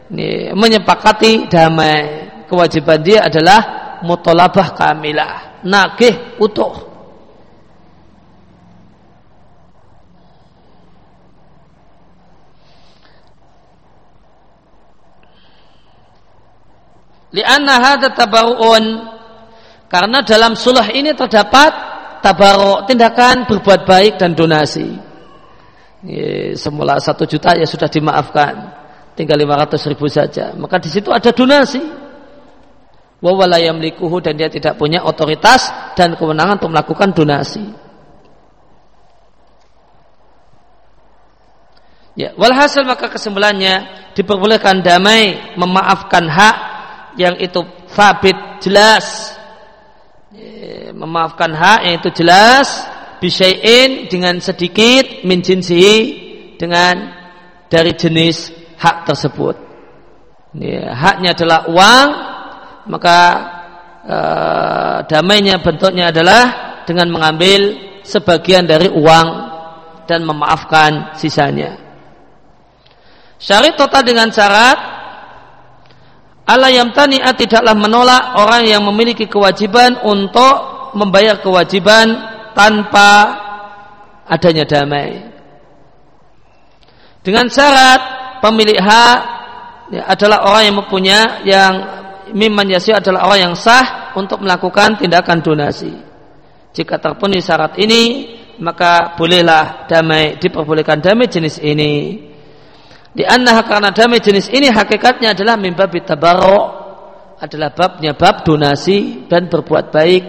ya, menyepakati damai. Kewajiban dia adalah mutolabah kamilah, nakih utuh. Lianna hadza tabarru'un karena dalam sulh ini terdapat tabaruk tindakan berbuat baik dan donasi. Semula satu juta ya sudah dimaafkan, tinggal lima ratus ribu saja. Maka di situ ada donasi. Wawala yamlikuhu dan dia tidak punya otoritas dan kewenangan untuk melakukan donasi. Ya, walhasil maka kesimpulannya diperbolehkan damai memaafkan hak yang itu fabit jelas memaafkan hak yang itu jelas bisain dengan sedikit min jinsi dengan dari jenis hak tersebut ya, haknya adalah uang maka e, damainya bentuknya adalah dengan mengambil sebagian dari uang dan memaafkan sisanya. Syarat total dengan syarat Allah yang tani'at tidaklah menolak orang yang memiliki kewajiban untuk membayar kewajiban tanpa adanya damai. Dengan syarat pemilik hak ya, adalah orang yang mempunyai yang mimman yasir adalah orang yang sah untuk melakukan tindakan donasi. Jika terpenuhi syarat ini, maka bolehlah damai diperbolehkan damai jenis ini. Di karena damai jenis ini hakikatnya adalah mimba tabarok adalah babnya bab donasi dan berbuat baik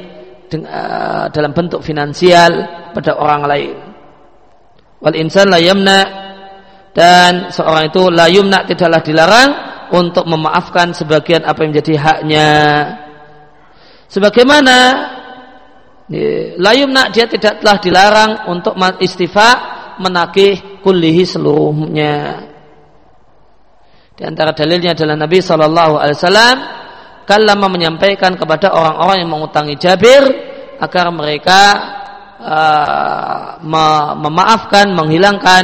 eh, dalam bentuk finansial pada orang lain. Wal insan la yamna dan seorang itu layum nak tidaklah dilarang untuk memaafkan sebagian apa yang menjadi haknya. Sebagaimana layum nak dia tidak telah dilarang untuk istifa menagih kulihi seluruhnya. Di antara dalilnya adalah Nabi Shallallahu Alaihi Wasallam kalama menyampaikan kepada orang-orang yang mengutangi Jabir agar mereka uh, memaafkan, menghilangkan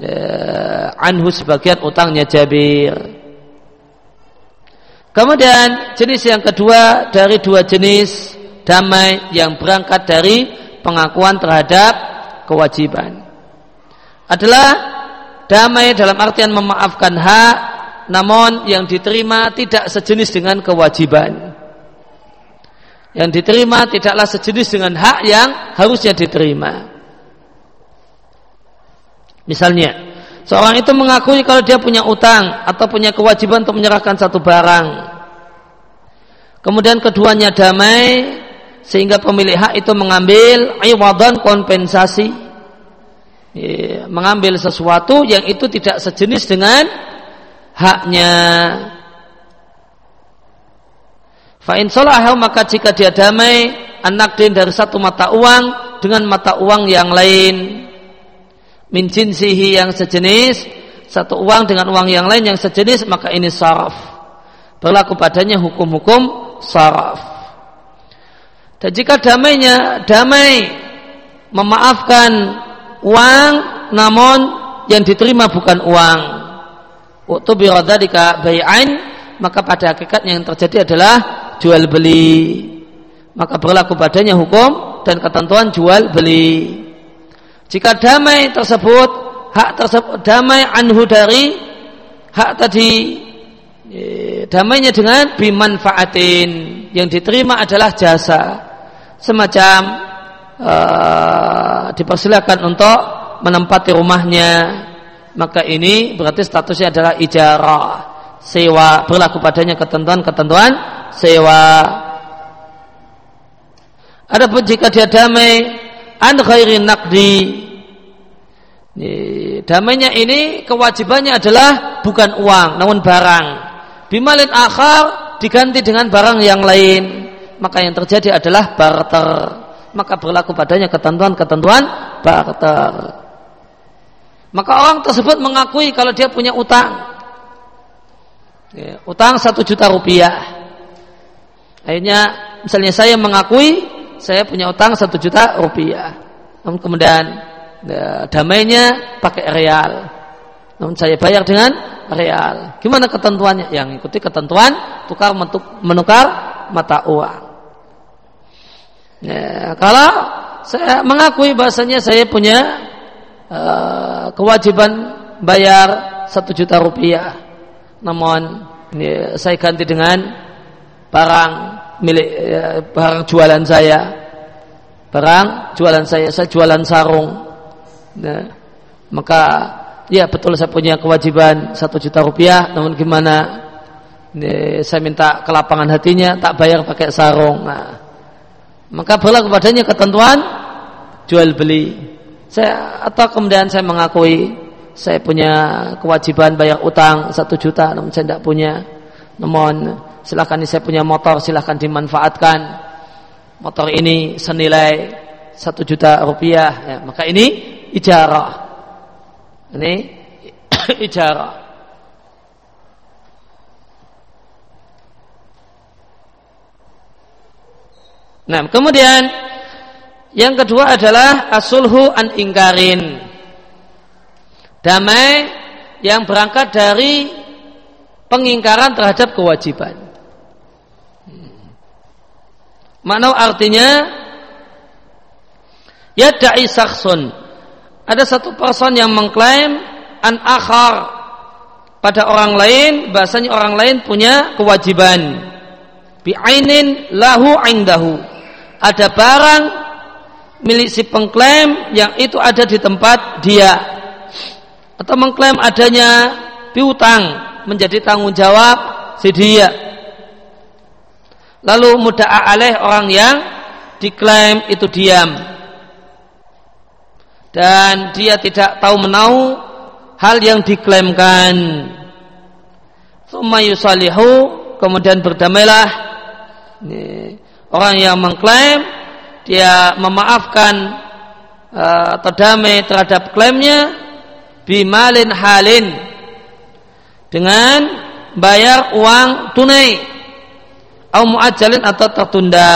uh, anhu sebagian utangnya Jabir. Kemudian jenis yang kedua dari dua jenis damai yang berangkat dari pengakuan terhadap kewajiban. Adalah damai dalam artian memaafkan hak namun yang diterima tidak sejenis dengan kewajiban. Yang diterima tidaklah sejenis dengan hak yang harusnya diterima. Misalnya, seorang itu mengakui kalau dia punya utang atau punya kewajiban untuk menyerahkan satu barang. Kemudian keduanya damai sehingga pemilik hak itu mengambil iwadan kompensasi ya, mengambil sesuatu yang itu tidak sejenis dengan haknya. Fa'in solahu maka jika dia damai anak dari satu mata uang dengan mata uang yang lain min jinsihi yang sejenis satu uang dengan uang yang lain yang sejenis maka ini saraf. Berlaku padanya hukum-hukum saraf. Dan jika damainya damai memaafkan uang namun yang diterima bukan uang. Waktu biradadika bay'ain maka pada hakikatnya yang terjadi adalah jual beli maka berlaku padanya hukum dan ketentuan jual beli jika damai tersebut hak tersebut damai anhu dari hak tadi e, damainya dengan bimanfaatin. Yang diterima adalah jasa. Semacam uh, dipersilakan untuk menempati rumahnya. Maka ini berarti statusnya adalah ijarah. Sewa berlaku padanya ketentuan-ketentuan sewa. Adapun jika dia damai an khairin nakdi damainya ini kewajibannya adalah bukan uang namun barang. Bimalin akhar diganti dengan barang yang lain. Maka yang terjadi adalah barter. Maka berlaku padanya ketentuan-ketentuan barter. Maka orang tersebut mengakui kalau dia punya utang. Utang satu juta rupiah. Akhirnya misalnya saya mengakui saya punya utang satu juta rupiah. Kemudian ya, damainya pakai real. Namun saya bayar dengan real. Gimana ketentuannya? Yang ikuti ketentuan tukar menukar mata uang. Ya, kalau saya mengakui bahasanya saya punya uh, kewajiban bayar satu juta rupiah, namun ya, saya ganti dengan barang milik ya, barang jualan saya barang jualan saya saya jualan sarung nah, maka ya betul saya punya kewajiban satu juta rupiah namun gimana? Ini, saya minta kelapangan hatinya tak bayar pakai sarung. Nah, maka berlaku padanya ketentuan jual beli. Saya atau kemudian saya mengakui saya punya kewajiban bayar utang satu juta namun saya tidak punya. Namun silahkan saya punya motor silahkan dimanfaatkan. Motor ini senilai satu juta rupiah. Ya, maka ini ijarah ini ijarah nah kemudian Yang kedua adalah asulhu an ingkarin. Damai yang berangkat dari pengingkaran terhadap kewajiban. Mana artinya ya da'i saksun. Ada satu person yang mengklaim an akhar pada orang lain, bahasanya orang lain punya kewajiban. Bi'ainin lahu indahu. Ada barang milik si pengklaim yang itu ada di tempat dia atau mengklaim adanya piutang menjadi tanggung jawab si dia lalu mudah aleh orang yang diklaim itu diam dan dia tidak tahu menau hal yang diklaimkan. Thumma kemudian berdamailah. Orang yang mengklaim dia memaafkan uh, atau damai terhadap klaimnya bimalin halin dengan bayar uang tunai atau muajalin atau tertunda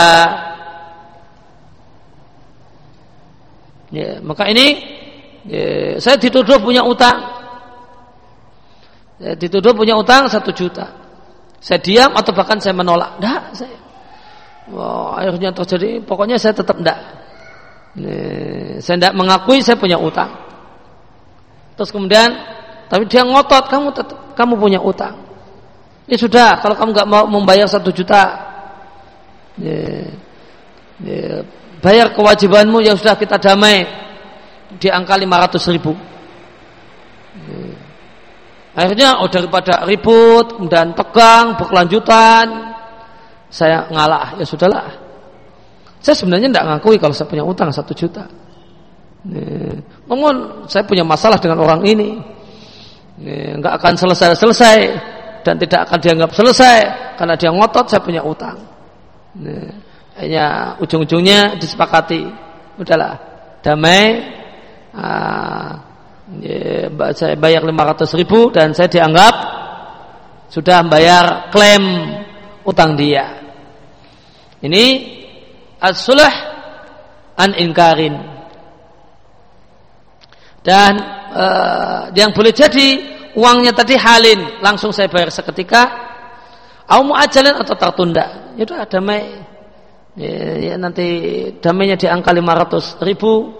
ya, maka ini ya, saya dituduh punya utang ya, dituduh punya utang satu juta saya diam atau bahkan saya menolak tidak saya Wah, akhirnya terjadi, pokoknya saya tetap tidak. Saya tidak mengakui saya punya utang. Terus kemudian, tapi dia ngotot, kamu tetap, kamu punya utang. Ya sudah, kalau kamu nggak mau membayar satu juta, ya, ya, bayar kewajibanmu yang sudah kita damai di angka 500 ribu. Ya. Akhirnya, oh daripada ribut dan tegang berkelanjutan, saya ngalah ya sudahlah saya sebenarnya tidak ngakui kalau saya punya utang satu juta namun saya punya masalah dengan orang ini nggak akan selesai selesai dan tidak akan dianggap selesai karena dia ngotot saya punya utang hanya ujung-ujungnya disepakati udahlah damai ah, ya, saya bayar 500 ribu dan saya dianggap sudah bayar klaim utang dia. Ini as-sulah an inkarin. Dan uh, yang boleh jadi uangnya tadi halin, langsung saya bayar seketika. Au muajalan atau tertunda. Itu ada damai. Ya, ya, nanti damainya di angka 500 ribu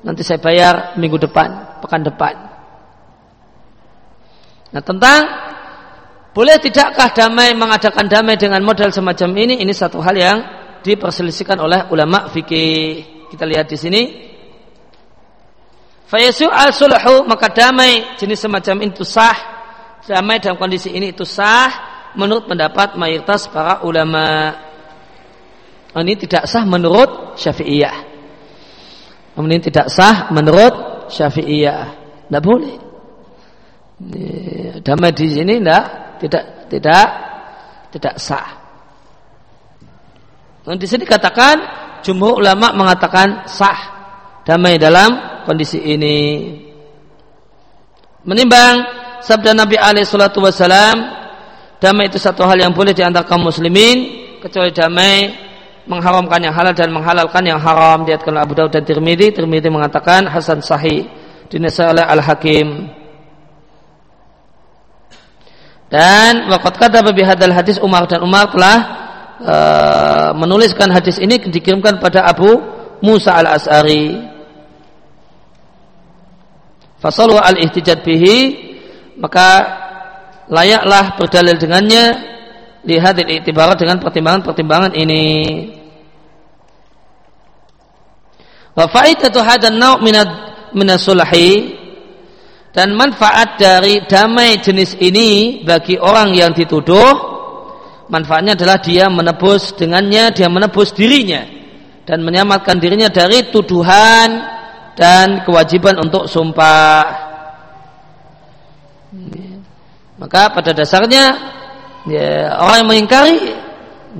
nanti saya bayar minggu depan pekan depan nah tentang boleh tidakkah damai mengadakan damai dengan modal semacam ini? Ini satu hal yang diperselisihkan oleh ulama fikih. Kita lihat di sini. Fayasu al sulhu maka damai jenis semacam itu sah. Damai dalam kondisi ini itu sah menurut pendapat mayoritas para ulama. Ini tidak sah menurut Syafi'iyah. Ini tidak sah menurut Syafi'iyah. Tidak boleh. Damai di sini tidak tidak tidak tidak sah. Dan di sini dikatakan jumhur ulama mengatakan sah damai dalam kondisi ini. Menimbang sabda Nabi alaihi salatu wasalam, damai itu satu hal yang boleh di antara kaum muslimin kecuali damai mengharamkan yang halal dan menghalalkan yang haram. Diatkan Abu Dawud dan Tirmidzi. Tirmidzi mengatakan hasan sahih dinasai oleh Al Hakim dan waqad kataba bihadzal hadis Umar dan Umar telah uh, menuliskan hadis ini dikirimkan pada Abu Musa al-As'ari. Fasalu al-ihtijat bihi maka layaklah berdalil dengannya lihat itibarat dengan pertimbangan-pertimbangan ini. Wa faidatu hadan nau' minad minasulahi dan manfaat dari damai jenis ini bagi orang yang dituduh manfaatnya adalah dia menebus dengannya dia menebus dirinya dan menyelamatkan dirinya dari tuduhan dan kewajiban untuk sumpah maka pada dasarnya ya, orang yang mengingkari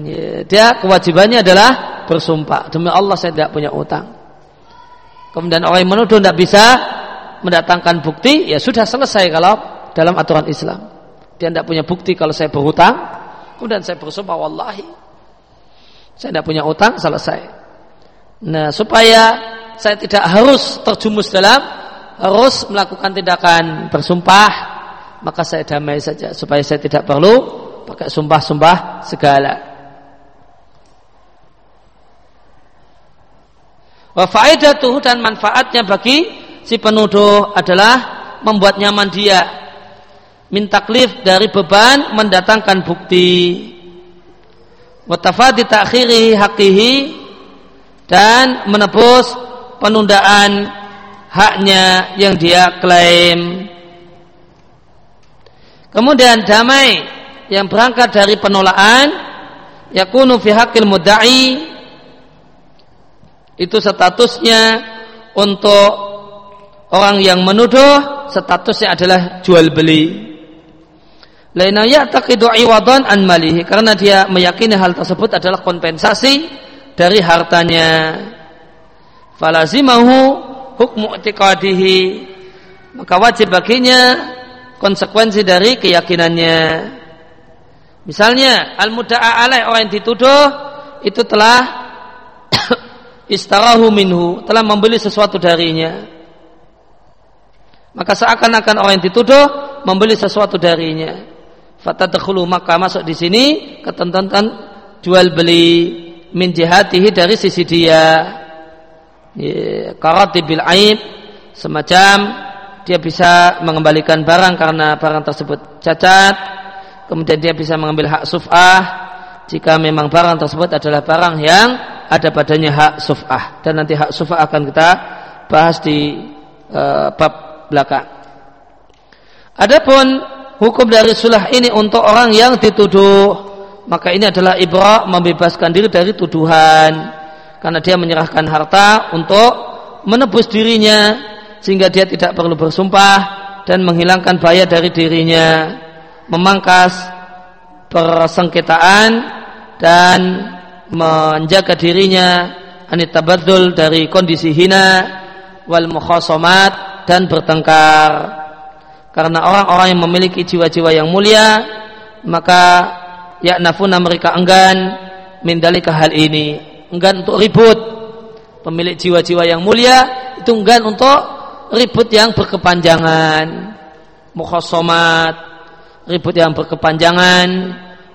ya, dia kewajibannya adalah bersumpah demi Allah saya tidak punya utang kemudian orang yang menuduh tidak bisa mendatangkan bukti, ya sudah selesai kalau dalam aturan Islam. Dia tidak punya bukti kalau saya berhutang, kemudian saya bersumpah wallahi. Saya tidak punya utang, selesai. Nah, supaya saya tidak harus terjumus dalam harus melakukan tindakan bersumpah, maka saya damai saja supaya saya tidak perlu pakai sumpah-sumpah segala. Wa faedatuhu dan manfaatnya bagi si penuduh adalah membuat nyaman dia minta klif dari beban mendatangkan bukti watafadi takhiri hakihi dan menebus penundaan haknya yang dia klaim. Kemudian damai yang berangkat dari penolakan yakunu fi hakil mudda'i itu statusnya untuk orang yang menuduh statusnya adalah jual beli. Lainnya ya'taqidu iwadan an malihi karena dia meyakini hal tersebut adalah kompensasi dari hartanya. Falazimahu hukmu i'tiqadihi maka wajib baginya konsekuensi dari keyakinannya. Misalnya al-mudda'a alaih orang yang dituduh itu telah istarahu minhu, telah membeli sesuatu darinya. Maka seakan-akan orang yang dituduh membeli sesuatu darinya. Fatadkhulu maka masuk di sini ketentuan jual beli min jihatihi dari sisi dia karatibil aib semacam dia bisa mengembalikan barang karena barang tersebut cacat kemudian dia bisa mengambil hak suf'ah. Jika memang barang tersebut adalah barang yang ada padanya hak suf'ah. Dan nanti hak suf'ah akan kita bahas di uh, bab belakang. Adapun hukum dari sulah ini untuk orang yang dituduh maka ini adalah ibrah membebaskan diri dari tuduhan. Karena dia menyerahkan harta untuk menebus dirinya sehingga dia tidak perlu bersumpah dan menghilangkan bahaya dari dirinya memangkas persengketaan dan menjaga dirinya anitabadul dari kondisi hina wal mukhasamat dan bertengkar. Karena orang-orang yang memiliki jiwa-jiwa yang mulia maka yaknafuna mereka enggan mindalika hal ini. Enggan untuk ribut. Pemilik jiwa-jiwa yang mulia itu enggan untuk ribut yang berkepanjangan. Mukhasomat ribut yang berkepanjangan.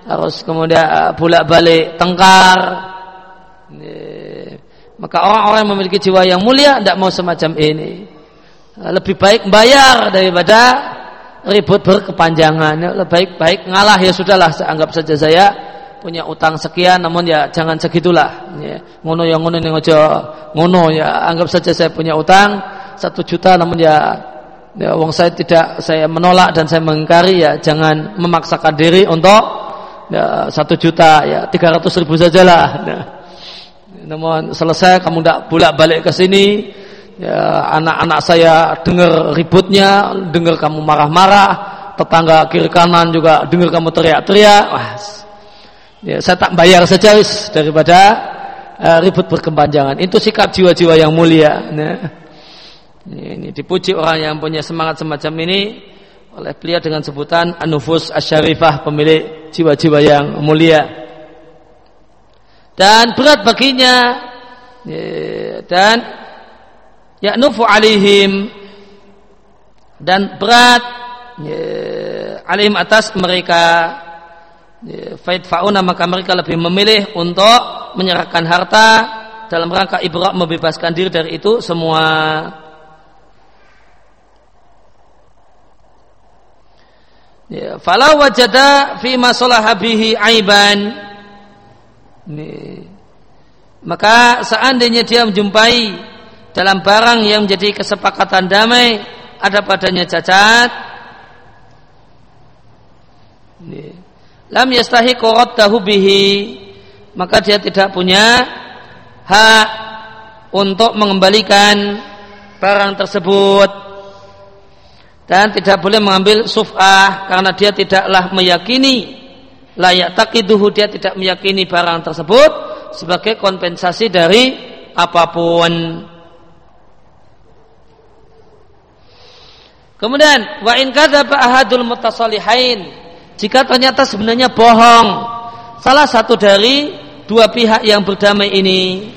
Harus kemudian uh, bolak-balik tengkar. Maka orang-orang yang memiliki jiwa yang mulia tidak mau semacam ini. Lebih baik bayar daripada ribut berkepanjangan. Ya, lebih baik baik ngalah ya sudahlah saya anggap saja saya punya utang sekian namun ya jangan segitulah. Ya. ngono yang ngono yang ngono ya anggap saja saya punya utang satu juta namun ya ya uang saya tidak saya menolak dan saya mengingkari ya jangan memaksakan diri untuk ya, satu juta ya tiga ratus ribu sajalah ya. namun selesai kamu tidak bolak balik ke sini ya, anak-anak saya dengar ributnya, dengar kamu marah-marah, tetangga kiri kanan juga dengar kamu teriak-teriak, ya, saya tak bayar saja daripada uh, ribut berkepanjangan. Itu sikap jiwa-jiwa yang mulia. Nah, ini dipuji orang yang punya semangat semacam ini oleh beliau dengan sebutan Anufus Asyarifah pemilik jiwa-jiwa yang mulia. Dan berat baginya ya, dan ya'nufu alaihim dan berat ya, alaihim atas mereka. Ya, fauna maka mereka lebih memilih untuk menyerahkan harta dalam rangka ibrah membebaskan diri dari itu semua ya, falau wajada fi bihi aiban. Maka seandainya dia menjumpai dalam barang yang menjadi kesepakatan damai ada padanya cacat. Lam yastahi raddahu bihi. Maka dia tidak punya hak untuk mengembalikan barang tersebut dan tidak boleh mengambil suf'ah karena dia tidaklah meyakini layak takiduhu dia tidak meyakini barang tersebut sebagai kompensasi dari apa pun. Kemudian wa in kadzaba ahadul mutasalihain jika ternyata sebenarnya bohong salah satu dari dua pihak yang berdamai ini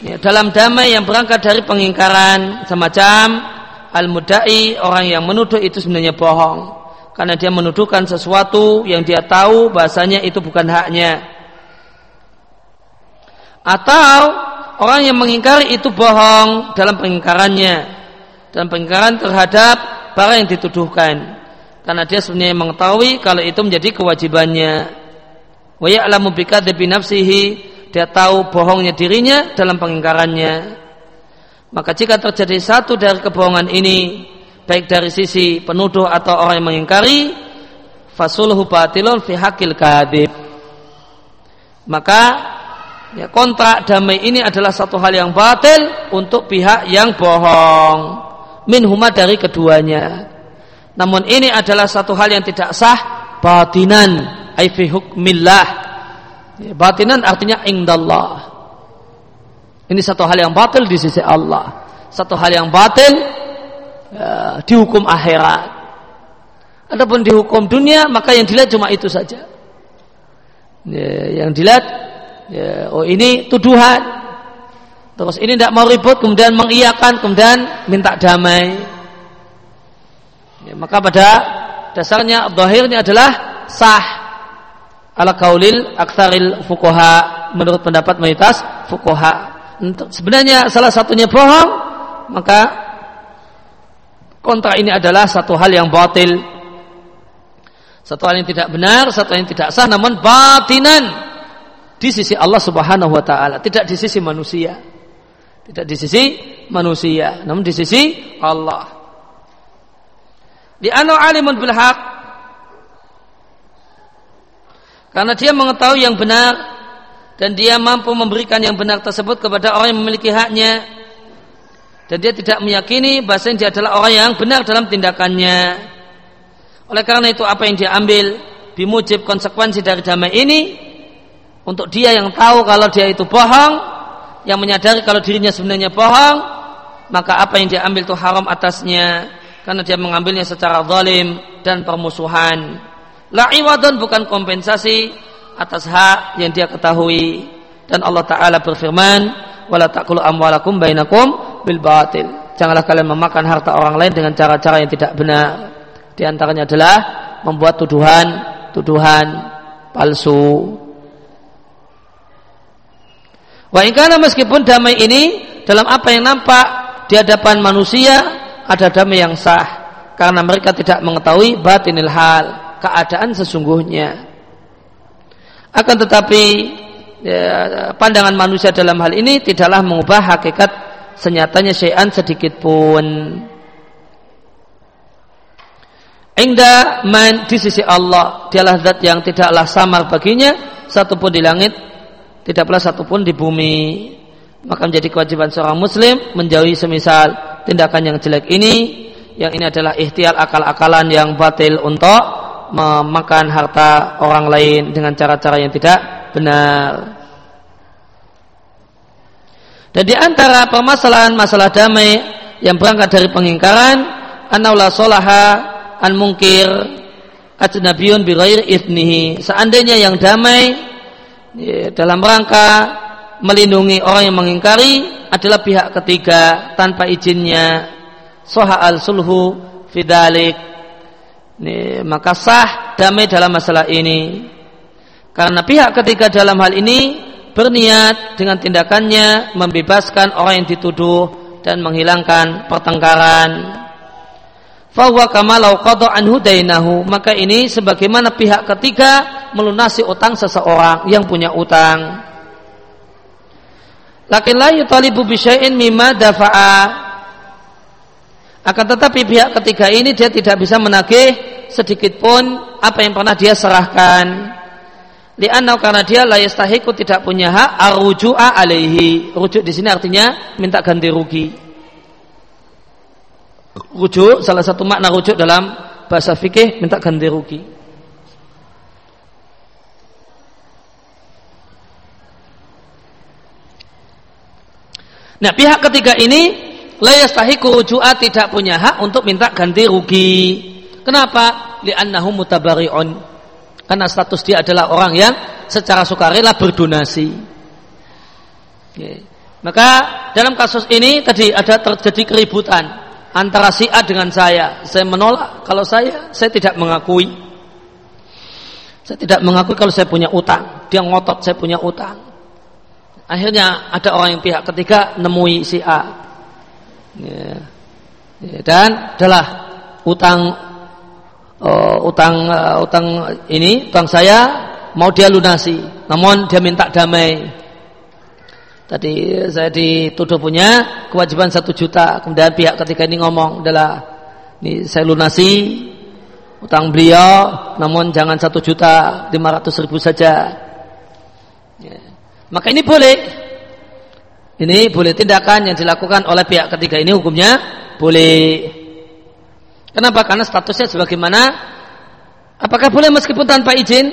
ya, dalam damai yang berangkat dari pengingkaran semacam al-mudai orang yang menuduh itu sebenarnya bohong. Karena dia menuduhkan sesuatu yang dia tahu bahasanya itu bukan haknya. Atau orang yang mengingkari itu bohong dalam pengingkarannya. Dalam pengingkaran terhadap barang yang dituduhkan. Karena dia sebenarnya mengetahui kalau itu menjadi kewajibannya. Wa ya'lamu bikadzi nafsihi dia tahu bohongnya dirinya dalam pengingkarannya maka jika terjadi satu dari kebohongan ini baik dari sisi penuduh atau orang yang mengingkari fasuluhu batilun fi hakil kadib maka ya, kontrak damai ini adalah satu hal yang batil untuk pihak yang bohong. Min huma dari keduanya. Namun ini adalah satu hal yang tidak sah batinan. Ay fi hukmillah. Ya, batinan artinya indallah ini satu hal yang batil di sisi Allah satu hal yang batil ya, dihukum akhirat. Adapun dihukum dunia maka yang dilihat cuma itu saja. Ya, yang dilihat ya, oh ini tuduhan. Terus ini tidak mau ribut kemudian mengiyakan kemudian minta damai. Ya, maka pada dasarnya zahirnya adalah sah ala kaulil aktsaril fukoha menurut pendapat mayoritas fukoha. Sebenarnya salah satunya bohong maka kontrak ini adalah satu hal yang batil. Satu hal yang tidak benar satu hal yang tidak sah namun batinan di sisi Allah Subhanahu wa taala tidak di sisi manusia. Tidak di sisi manusia namun di sisi Allah. Di anu alimun bil karena dia mengetahui yang benar dan dia mampu memberikan yang benar tersebut kepada orang yang memiliki haknya dan dia tidak meyakini bahasa dia adalah orang yang benar dalam tindakannya. Oleh karena itu apa yang dia ambil bimujib konsekuensi dari damai ini untuk dia yang tahu kalau dia itu bohong, yang menyadari kalau dirinya sebenarnya bohong, maka apa yang dia ambil itu haram atasnya karena dia mengambilnya secara zalim dan permusuhan. La iwadun bukan kompensasi atas hak yang dia ketahui dan Allah taala berfirman wala taqulu amwalakum bainakum bil batil. Janganlah kalian memakan harta orang lain dengan cara-cara yang tidak benar. Di antaranya adalah membuat tuduhan-tuduhan palsu. Wa ingkana meskipun damai ini dalam apa yang nampak di hadapan manusia ada damai yang sah karena mereka tidak mengetahui batinil hal keadaan sesungguhnya. Akan tetapi ya, pandangan manusia dalam hal ini tidaklah mengubah hakikat senyatanya syai'an sedikit pun. Inda man di sisi Allah dialah zat yang tidaklah samar baginya satu pun di langit tidak pula satu pun di bumi. Maka menjadi kewajiban seorang muslim menjauhi semisal tindakan yang jelek ini yang ini adalah ikhtiar akal-akalan yang batil untuk memakan harta orang lain dengan cara-cara yang tidak benar. Dan antara permasalahan masalah damai yang berangkat dari pengingkaran anaula solaha an mungkir ajnabiyun bi idnihi. Seandainya yang damai ya, dalam rangka melindungi orang yang mengingkari adalah pihak ketiga tanpa izinnya. Soha al sulhu fidalik ini, maka sah damai dalam masalah ini karena pihak ketiga dalam hal ini berniat dengan tindakannya membebaskan orang yang dituduh dan menghilangkan pertengkaran. Fahuwa kamalau qada anhu dainahu. Maka ini sebagaimana pihak ketiga melunasi utang seseorang yang punya utang. Lakin la yutalibu bisyai'in mimma dafa'a. Akan tetapi pihak ketiga ini dia tidak bisa menagih sedikit pun apa yang pernah dia serahkan Lianna karena dia la yastahiku tidak punya hak arujua alaihi. Rujuk di sini artinya minta ganti rugi. Rujuk salah satu makna rujuk dalam bahasa fikih minta ganti rugi. Nah pihak ketiga ini la yastahiku rujua tidak punya hak untuk minta ganti rugi. Kenapa? Li'annahu mutabari'un karena status dia adalah orang yang secara sukarela berdonasi. Maka dalam kasus ini tadi ada terjadi keributan antara si A dengan saya. Saya menolak kalau saya saya tidak mengakui. Saya tidak mengakui kalau saya punya utang. Dia ngotot saya punya utang. Akhirnya ada orang yang pihak ketiga nemui si A. Ya. Ya, dan adalah utang uh, utang uh, utang ini utang saya mau dia lunasi, namun dia minta damai. Tadi saya dituduh punya kewajiban satu juta, kemudian pihak ketika ini ngomong adalah ini saya lunasi utang beliau, namun jangan satu juta lima ratus ribu saja. Ya. Maka ini boleh, ini boleh tindakan yang dilakukan oleh pihak ketiga ini hukumnya boleh. Kenapa? Karena statusnya sebagaimana apakah boleh meskipun tanpa izin?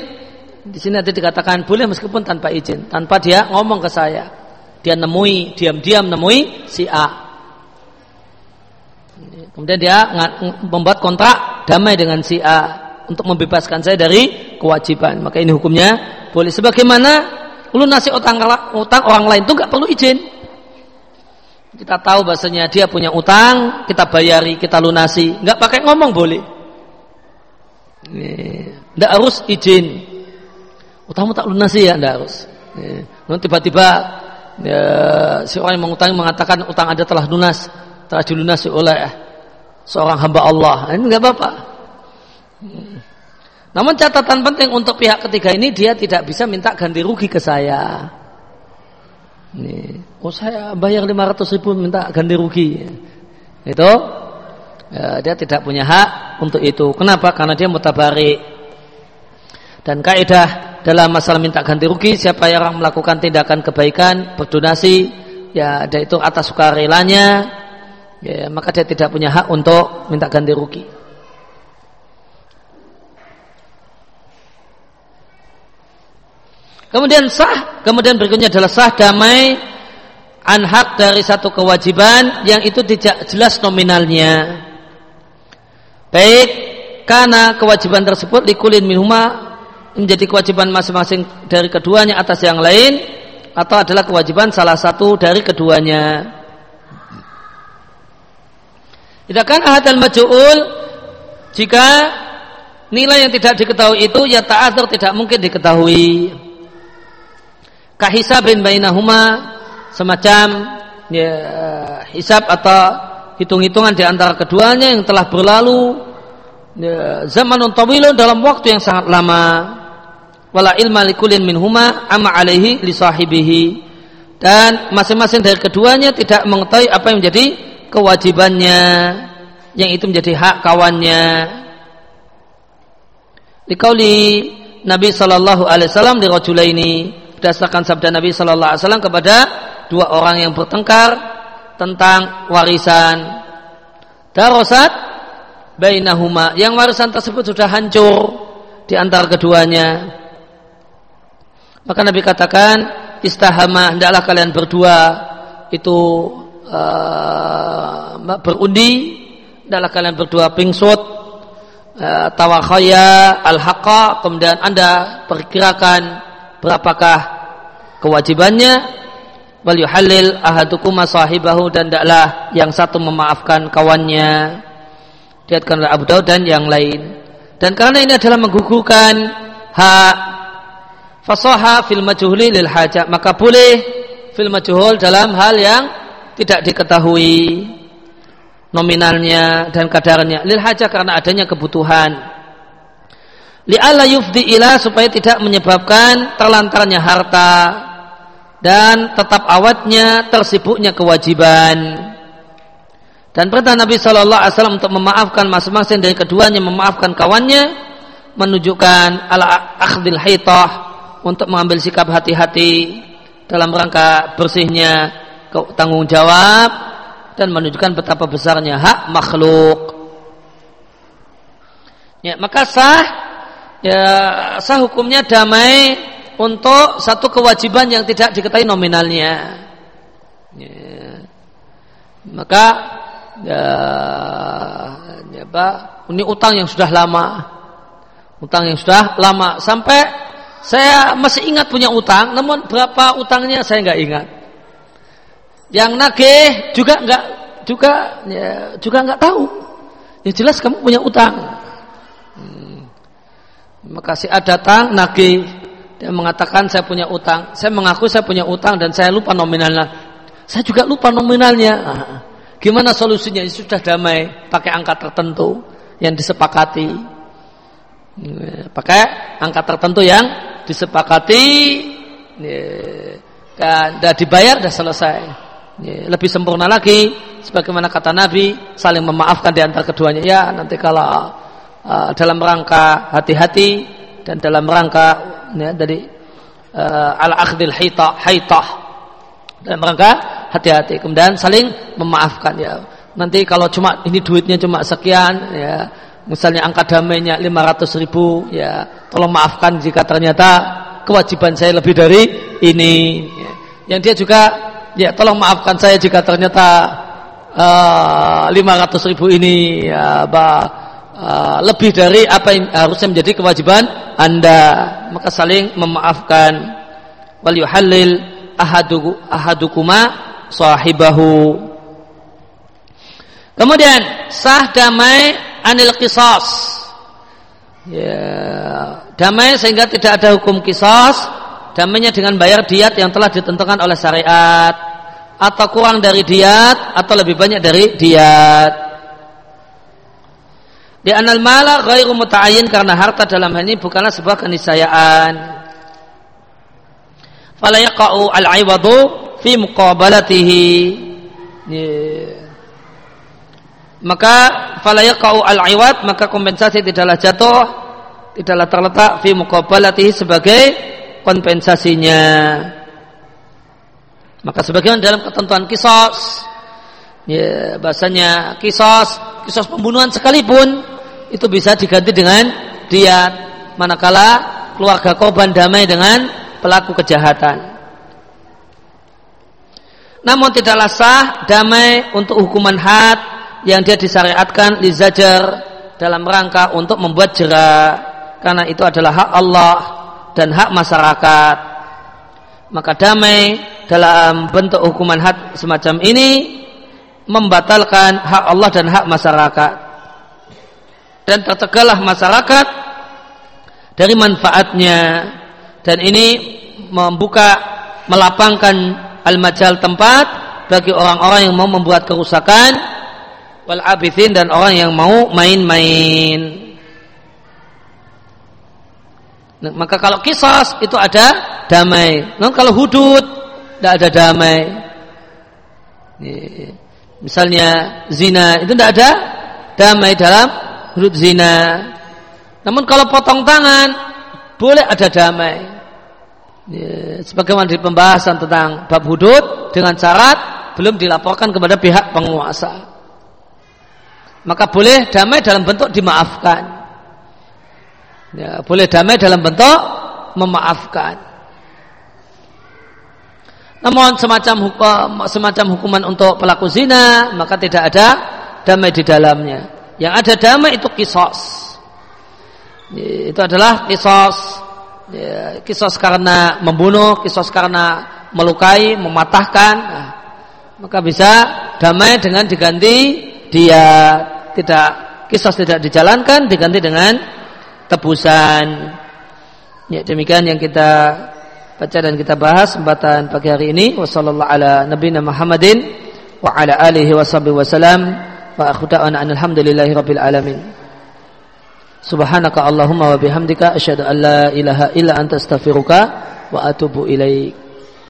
Di sini ada dikatakan boleh meskipun tanpa izin, tanpa dia ngomong ke saya. Dia nemui, diam-diam nemui si A. Kemudian dia membuat kontrak damai dengan si A untuk membebaskan saya dari kewajiban. Maka ini hukumnya boleh sebagaimana lunasi utang utang orang lain itu nggak perlu izin. Kita tahu bahasanya dia punya utang, kita bayari, kita lunasi. Nggak pakai ngomong boleh. Nggak harus izin. Utangmu tak lunasi ya, nggak harus. Nanti tiba-tiba ya, si orang yang mengutangi mengatakan utang Anda telah lunas, telah dilunasi oleh seorang hamba Allah. Ini nggak apa-apa. Namun catatan penting untuk pihak ketiga ini dia tidak bisa minta ganti rugi ke saya. Ini, oh saya bayar 500 ribu minta ganti rugi. Itu ya, dia tidak punya hak untuk itu. Kenapa? Karena dia mutabari. Dan kaidah dalam masalah minta ganti rugi, siapa yang melakukan tindakan kebaikan, berdonasi, ya ada itu atas sukarelanya, ya, maka dia tidak punya hak untuk minta ganti rugi. Kemudian sah, kemudian berikutnya adalah sah damai anhak dari satu kewajiban yang itu tidak jelas nominalnya. Baik karena kewajiban tersebut likulin minhuma menjadi kewajiban masing-masing dari keduanya atas yang lain atau adalah kewajiban salah satu dari keduanya. Tidakkan ahad al majul jika nilai yang tidak diketahui itu ya ta'adzur tidak mungkin diketahui kahisabin bainahuma semacam ya, hisab atau hitung-hitungan di antara keduanya yang telah berlalu ya, zaman tawilun dalam waktu yang sangat lama. Wala ilma likulin minhuma amma alaihi li sahibihi. Dan masing-masing dari keduanya tidak mengetahui apa yang menjadi kewajibannya yang itu menjadi hak kawannya. Dikauli Nabi sallallahu alaihi wasallam di rajulaini berdasarkan sabda Nabi Shallallahu Alaihi Wasallam kepada dua orang yang bertengkar tentang warisan darosat bainahuma. Yang warisan tersebut sudah hancur di antara keduanya. Maka Nabi katakan istahama hendaklah kalian berdua itu uh, berundi. Hendaklah kalian berdua pingsut uh, tawakhaya al-haqa kemudian anda perkirakan berapakah kewajibannya? Wal yuhallil ahadukum sahibahu dan daklah yang satu memaafkan kawannya. Diatkan oleh Abu Daud dan yang lain. Dan karena ini adalah menggugurkan hak fasaha fil majhuli lil hajat maka boleh fil majhul dalam hal yang tidak diketahui. Nominalnya dan kadarnya lil hajat karena adanya kebutuhan li'alla yufdi ila supaya tidak menyebabkan terlantarnya harta dan tetap awatnya tersibuknya kewajiban dan perintah Nabi Shallallahu Alaihi Wasallam untuk memaafkan masing-masing dari keduanya memaafkan kawannya menunjukkan ala akhdil haitah untuk mengambil sikap hati-hati dalam rangka bersihnya tanggung jawab dan menunjukkan betapa besarnya hak makhluk. Ya, maka sah ya sah hukumnya damai untuk satu kewajiban yang tidak diketahui nominalnya. Ya. Maka ya, ya Pak, ini utang yang sudah lama. Utang yang sudah lama sampai saya masih ingat punya utang, namun berapa utangnya saya nggak ingat. Yang nagih juga enggak juga ya, juga enggak tahu. Yang jelas kamu punya utang. Maka si A datang nagih dia mengatakan saya punya utang. Saya mengaku saya punya utang dan saya lupa nominalnya. Saya juga lupa nominalnya. Ah. Gimana solusinya? Sudah damai pakai angka tertentu yang disepakati. Ya, pakai angka tertentu yang disepakati ya, dan sudah dibayar sudah selesai. Ya, lebih sempurna lagi sebagaimana kata Nabi saling memaafkan di antara keduanya. Ya nanti kalau uh, dalam rangka hati-hati dan dalam rangka ya, dari uh, al akhdil haitah. Haitah dalam rangka hati-hati. Kemudian saling memaafkan ya. Nanti kalau cuma ini duitnya cuma sekian ya. Misalnya angka damainya 500 ribu ya. Tolong maafkan jika ternyata kewajiban saya lebih dari ini ya. yang dia juga ya tolong maafkan saya jika ternyata uh, eh, 500 ribu ini ya bah, Uh, lebih dari apa yang harusnya menjadi kewajiban anda maka saling memaafkan. Wal yuhallil ahaduku ahadukuma sahibahu. Kemudian sah damai anil kisos ya damai sehingga tidak ada hukum kisos damainya dengan bayar diat yang telah ditentukan oleh syariat. Atau kurang dari diat atau lebih banyak dari diat di anal mala ghairu muta'ayyin karena harta dalam hal ini bukanlah sebuah keniscayaan. Fala yaqa'u al-'iwadu fi muqabalatihi. Maka fala yaqa'u al-'iwad maka kompensasi tidaklah jatuh tidaklah terletak fi muqabalatihi sebagai kompensasinya. Maka sebagaimana dalam ketentuan kisos ya bahasanya kisos kisos pembunuhan sekalipun itu bisa diganti dengan diat manakala keluarga korban damai dengan pelaku kejahatan. Namun tidaklah sah damai untuk hukuman had yang dia disyariatkan di zajar dalam rangka untuk membuat jerak karena itu adalah hak Allah dan hak masyarakat. Maka damai dalam bentuk hukuman had semacam ini membatalkan hak Allah dan hak masyarakat dan tertegalah masyarakat dari manfaatnya. Dan ini membuka melapangkan al-majal tempat bagi orang-orang yang mau membuat kerusakan wal abithin dan orang yang mau main-main. Nah, maka kalau kisah itu ada damai. Nah, kalau hudud tidak ada damai. Misalnya zina itu tidak ada damai dalam hudud zina. Namun kalau potong tangan boleh ada damai. Ya, sebagaimana di pembahasan tentang bab hudud dengan syarat belum dilaporkan kepada pihak penguasa. Maka boleh damai dalam bentuk dimaafkan. Ya, boleh damai dalam bentuk memaafkan. Namun semacam hukum semacam hukuman untuk pelaku zina maka tidak ada damai di dalamnya. Yang ada damai itu kisos. Itu adalah kisos. Ya, kisos karena membunuh, kisos karena melukai, mematahkan. Nah, maka bisa damai dengan diganti dia tidak kisos tidak dijalankan diganti dengan tebusan. Ya demikian yang kita baca dan kita bahas kesempatan pagi hari ini. Wassalamualaikum ala nabiyina Muhammadin. Wa akhu da'wana alhamdulillahi rabbil alamin. Subhanaka Allahumma wa bihamdika asyhadu an la ilaha illa anta astaghfiruka wa atubu ilaik.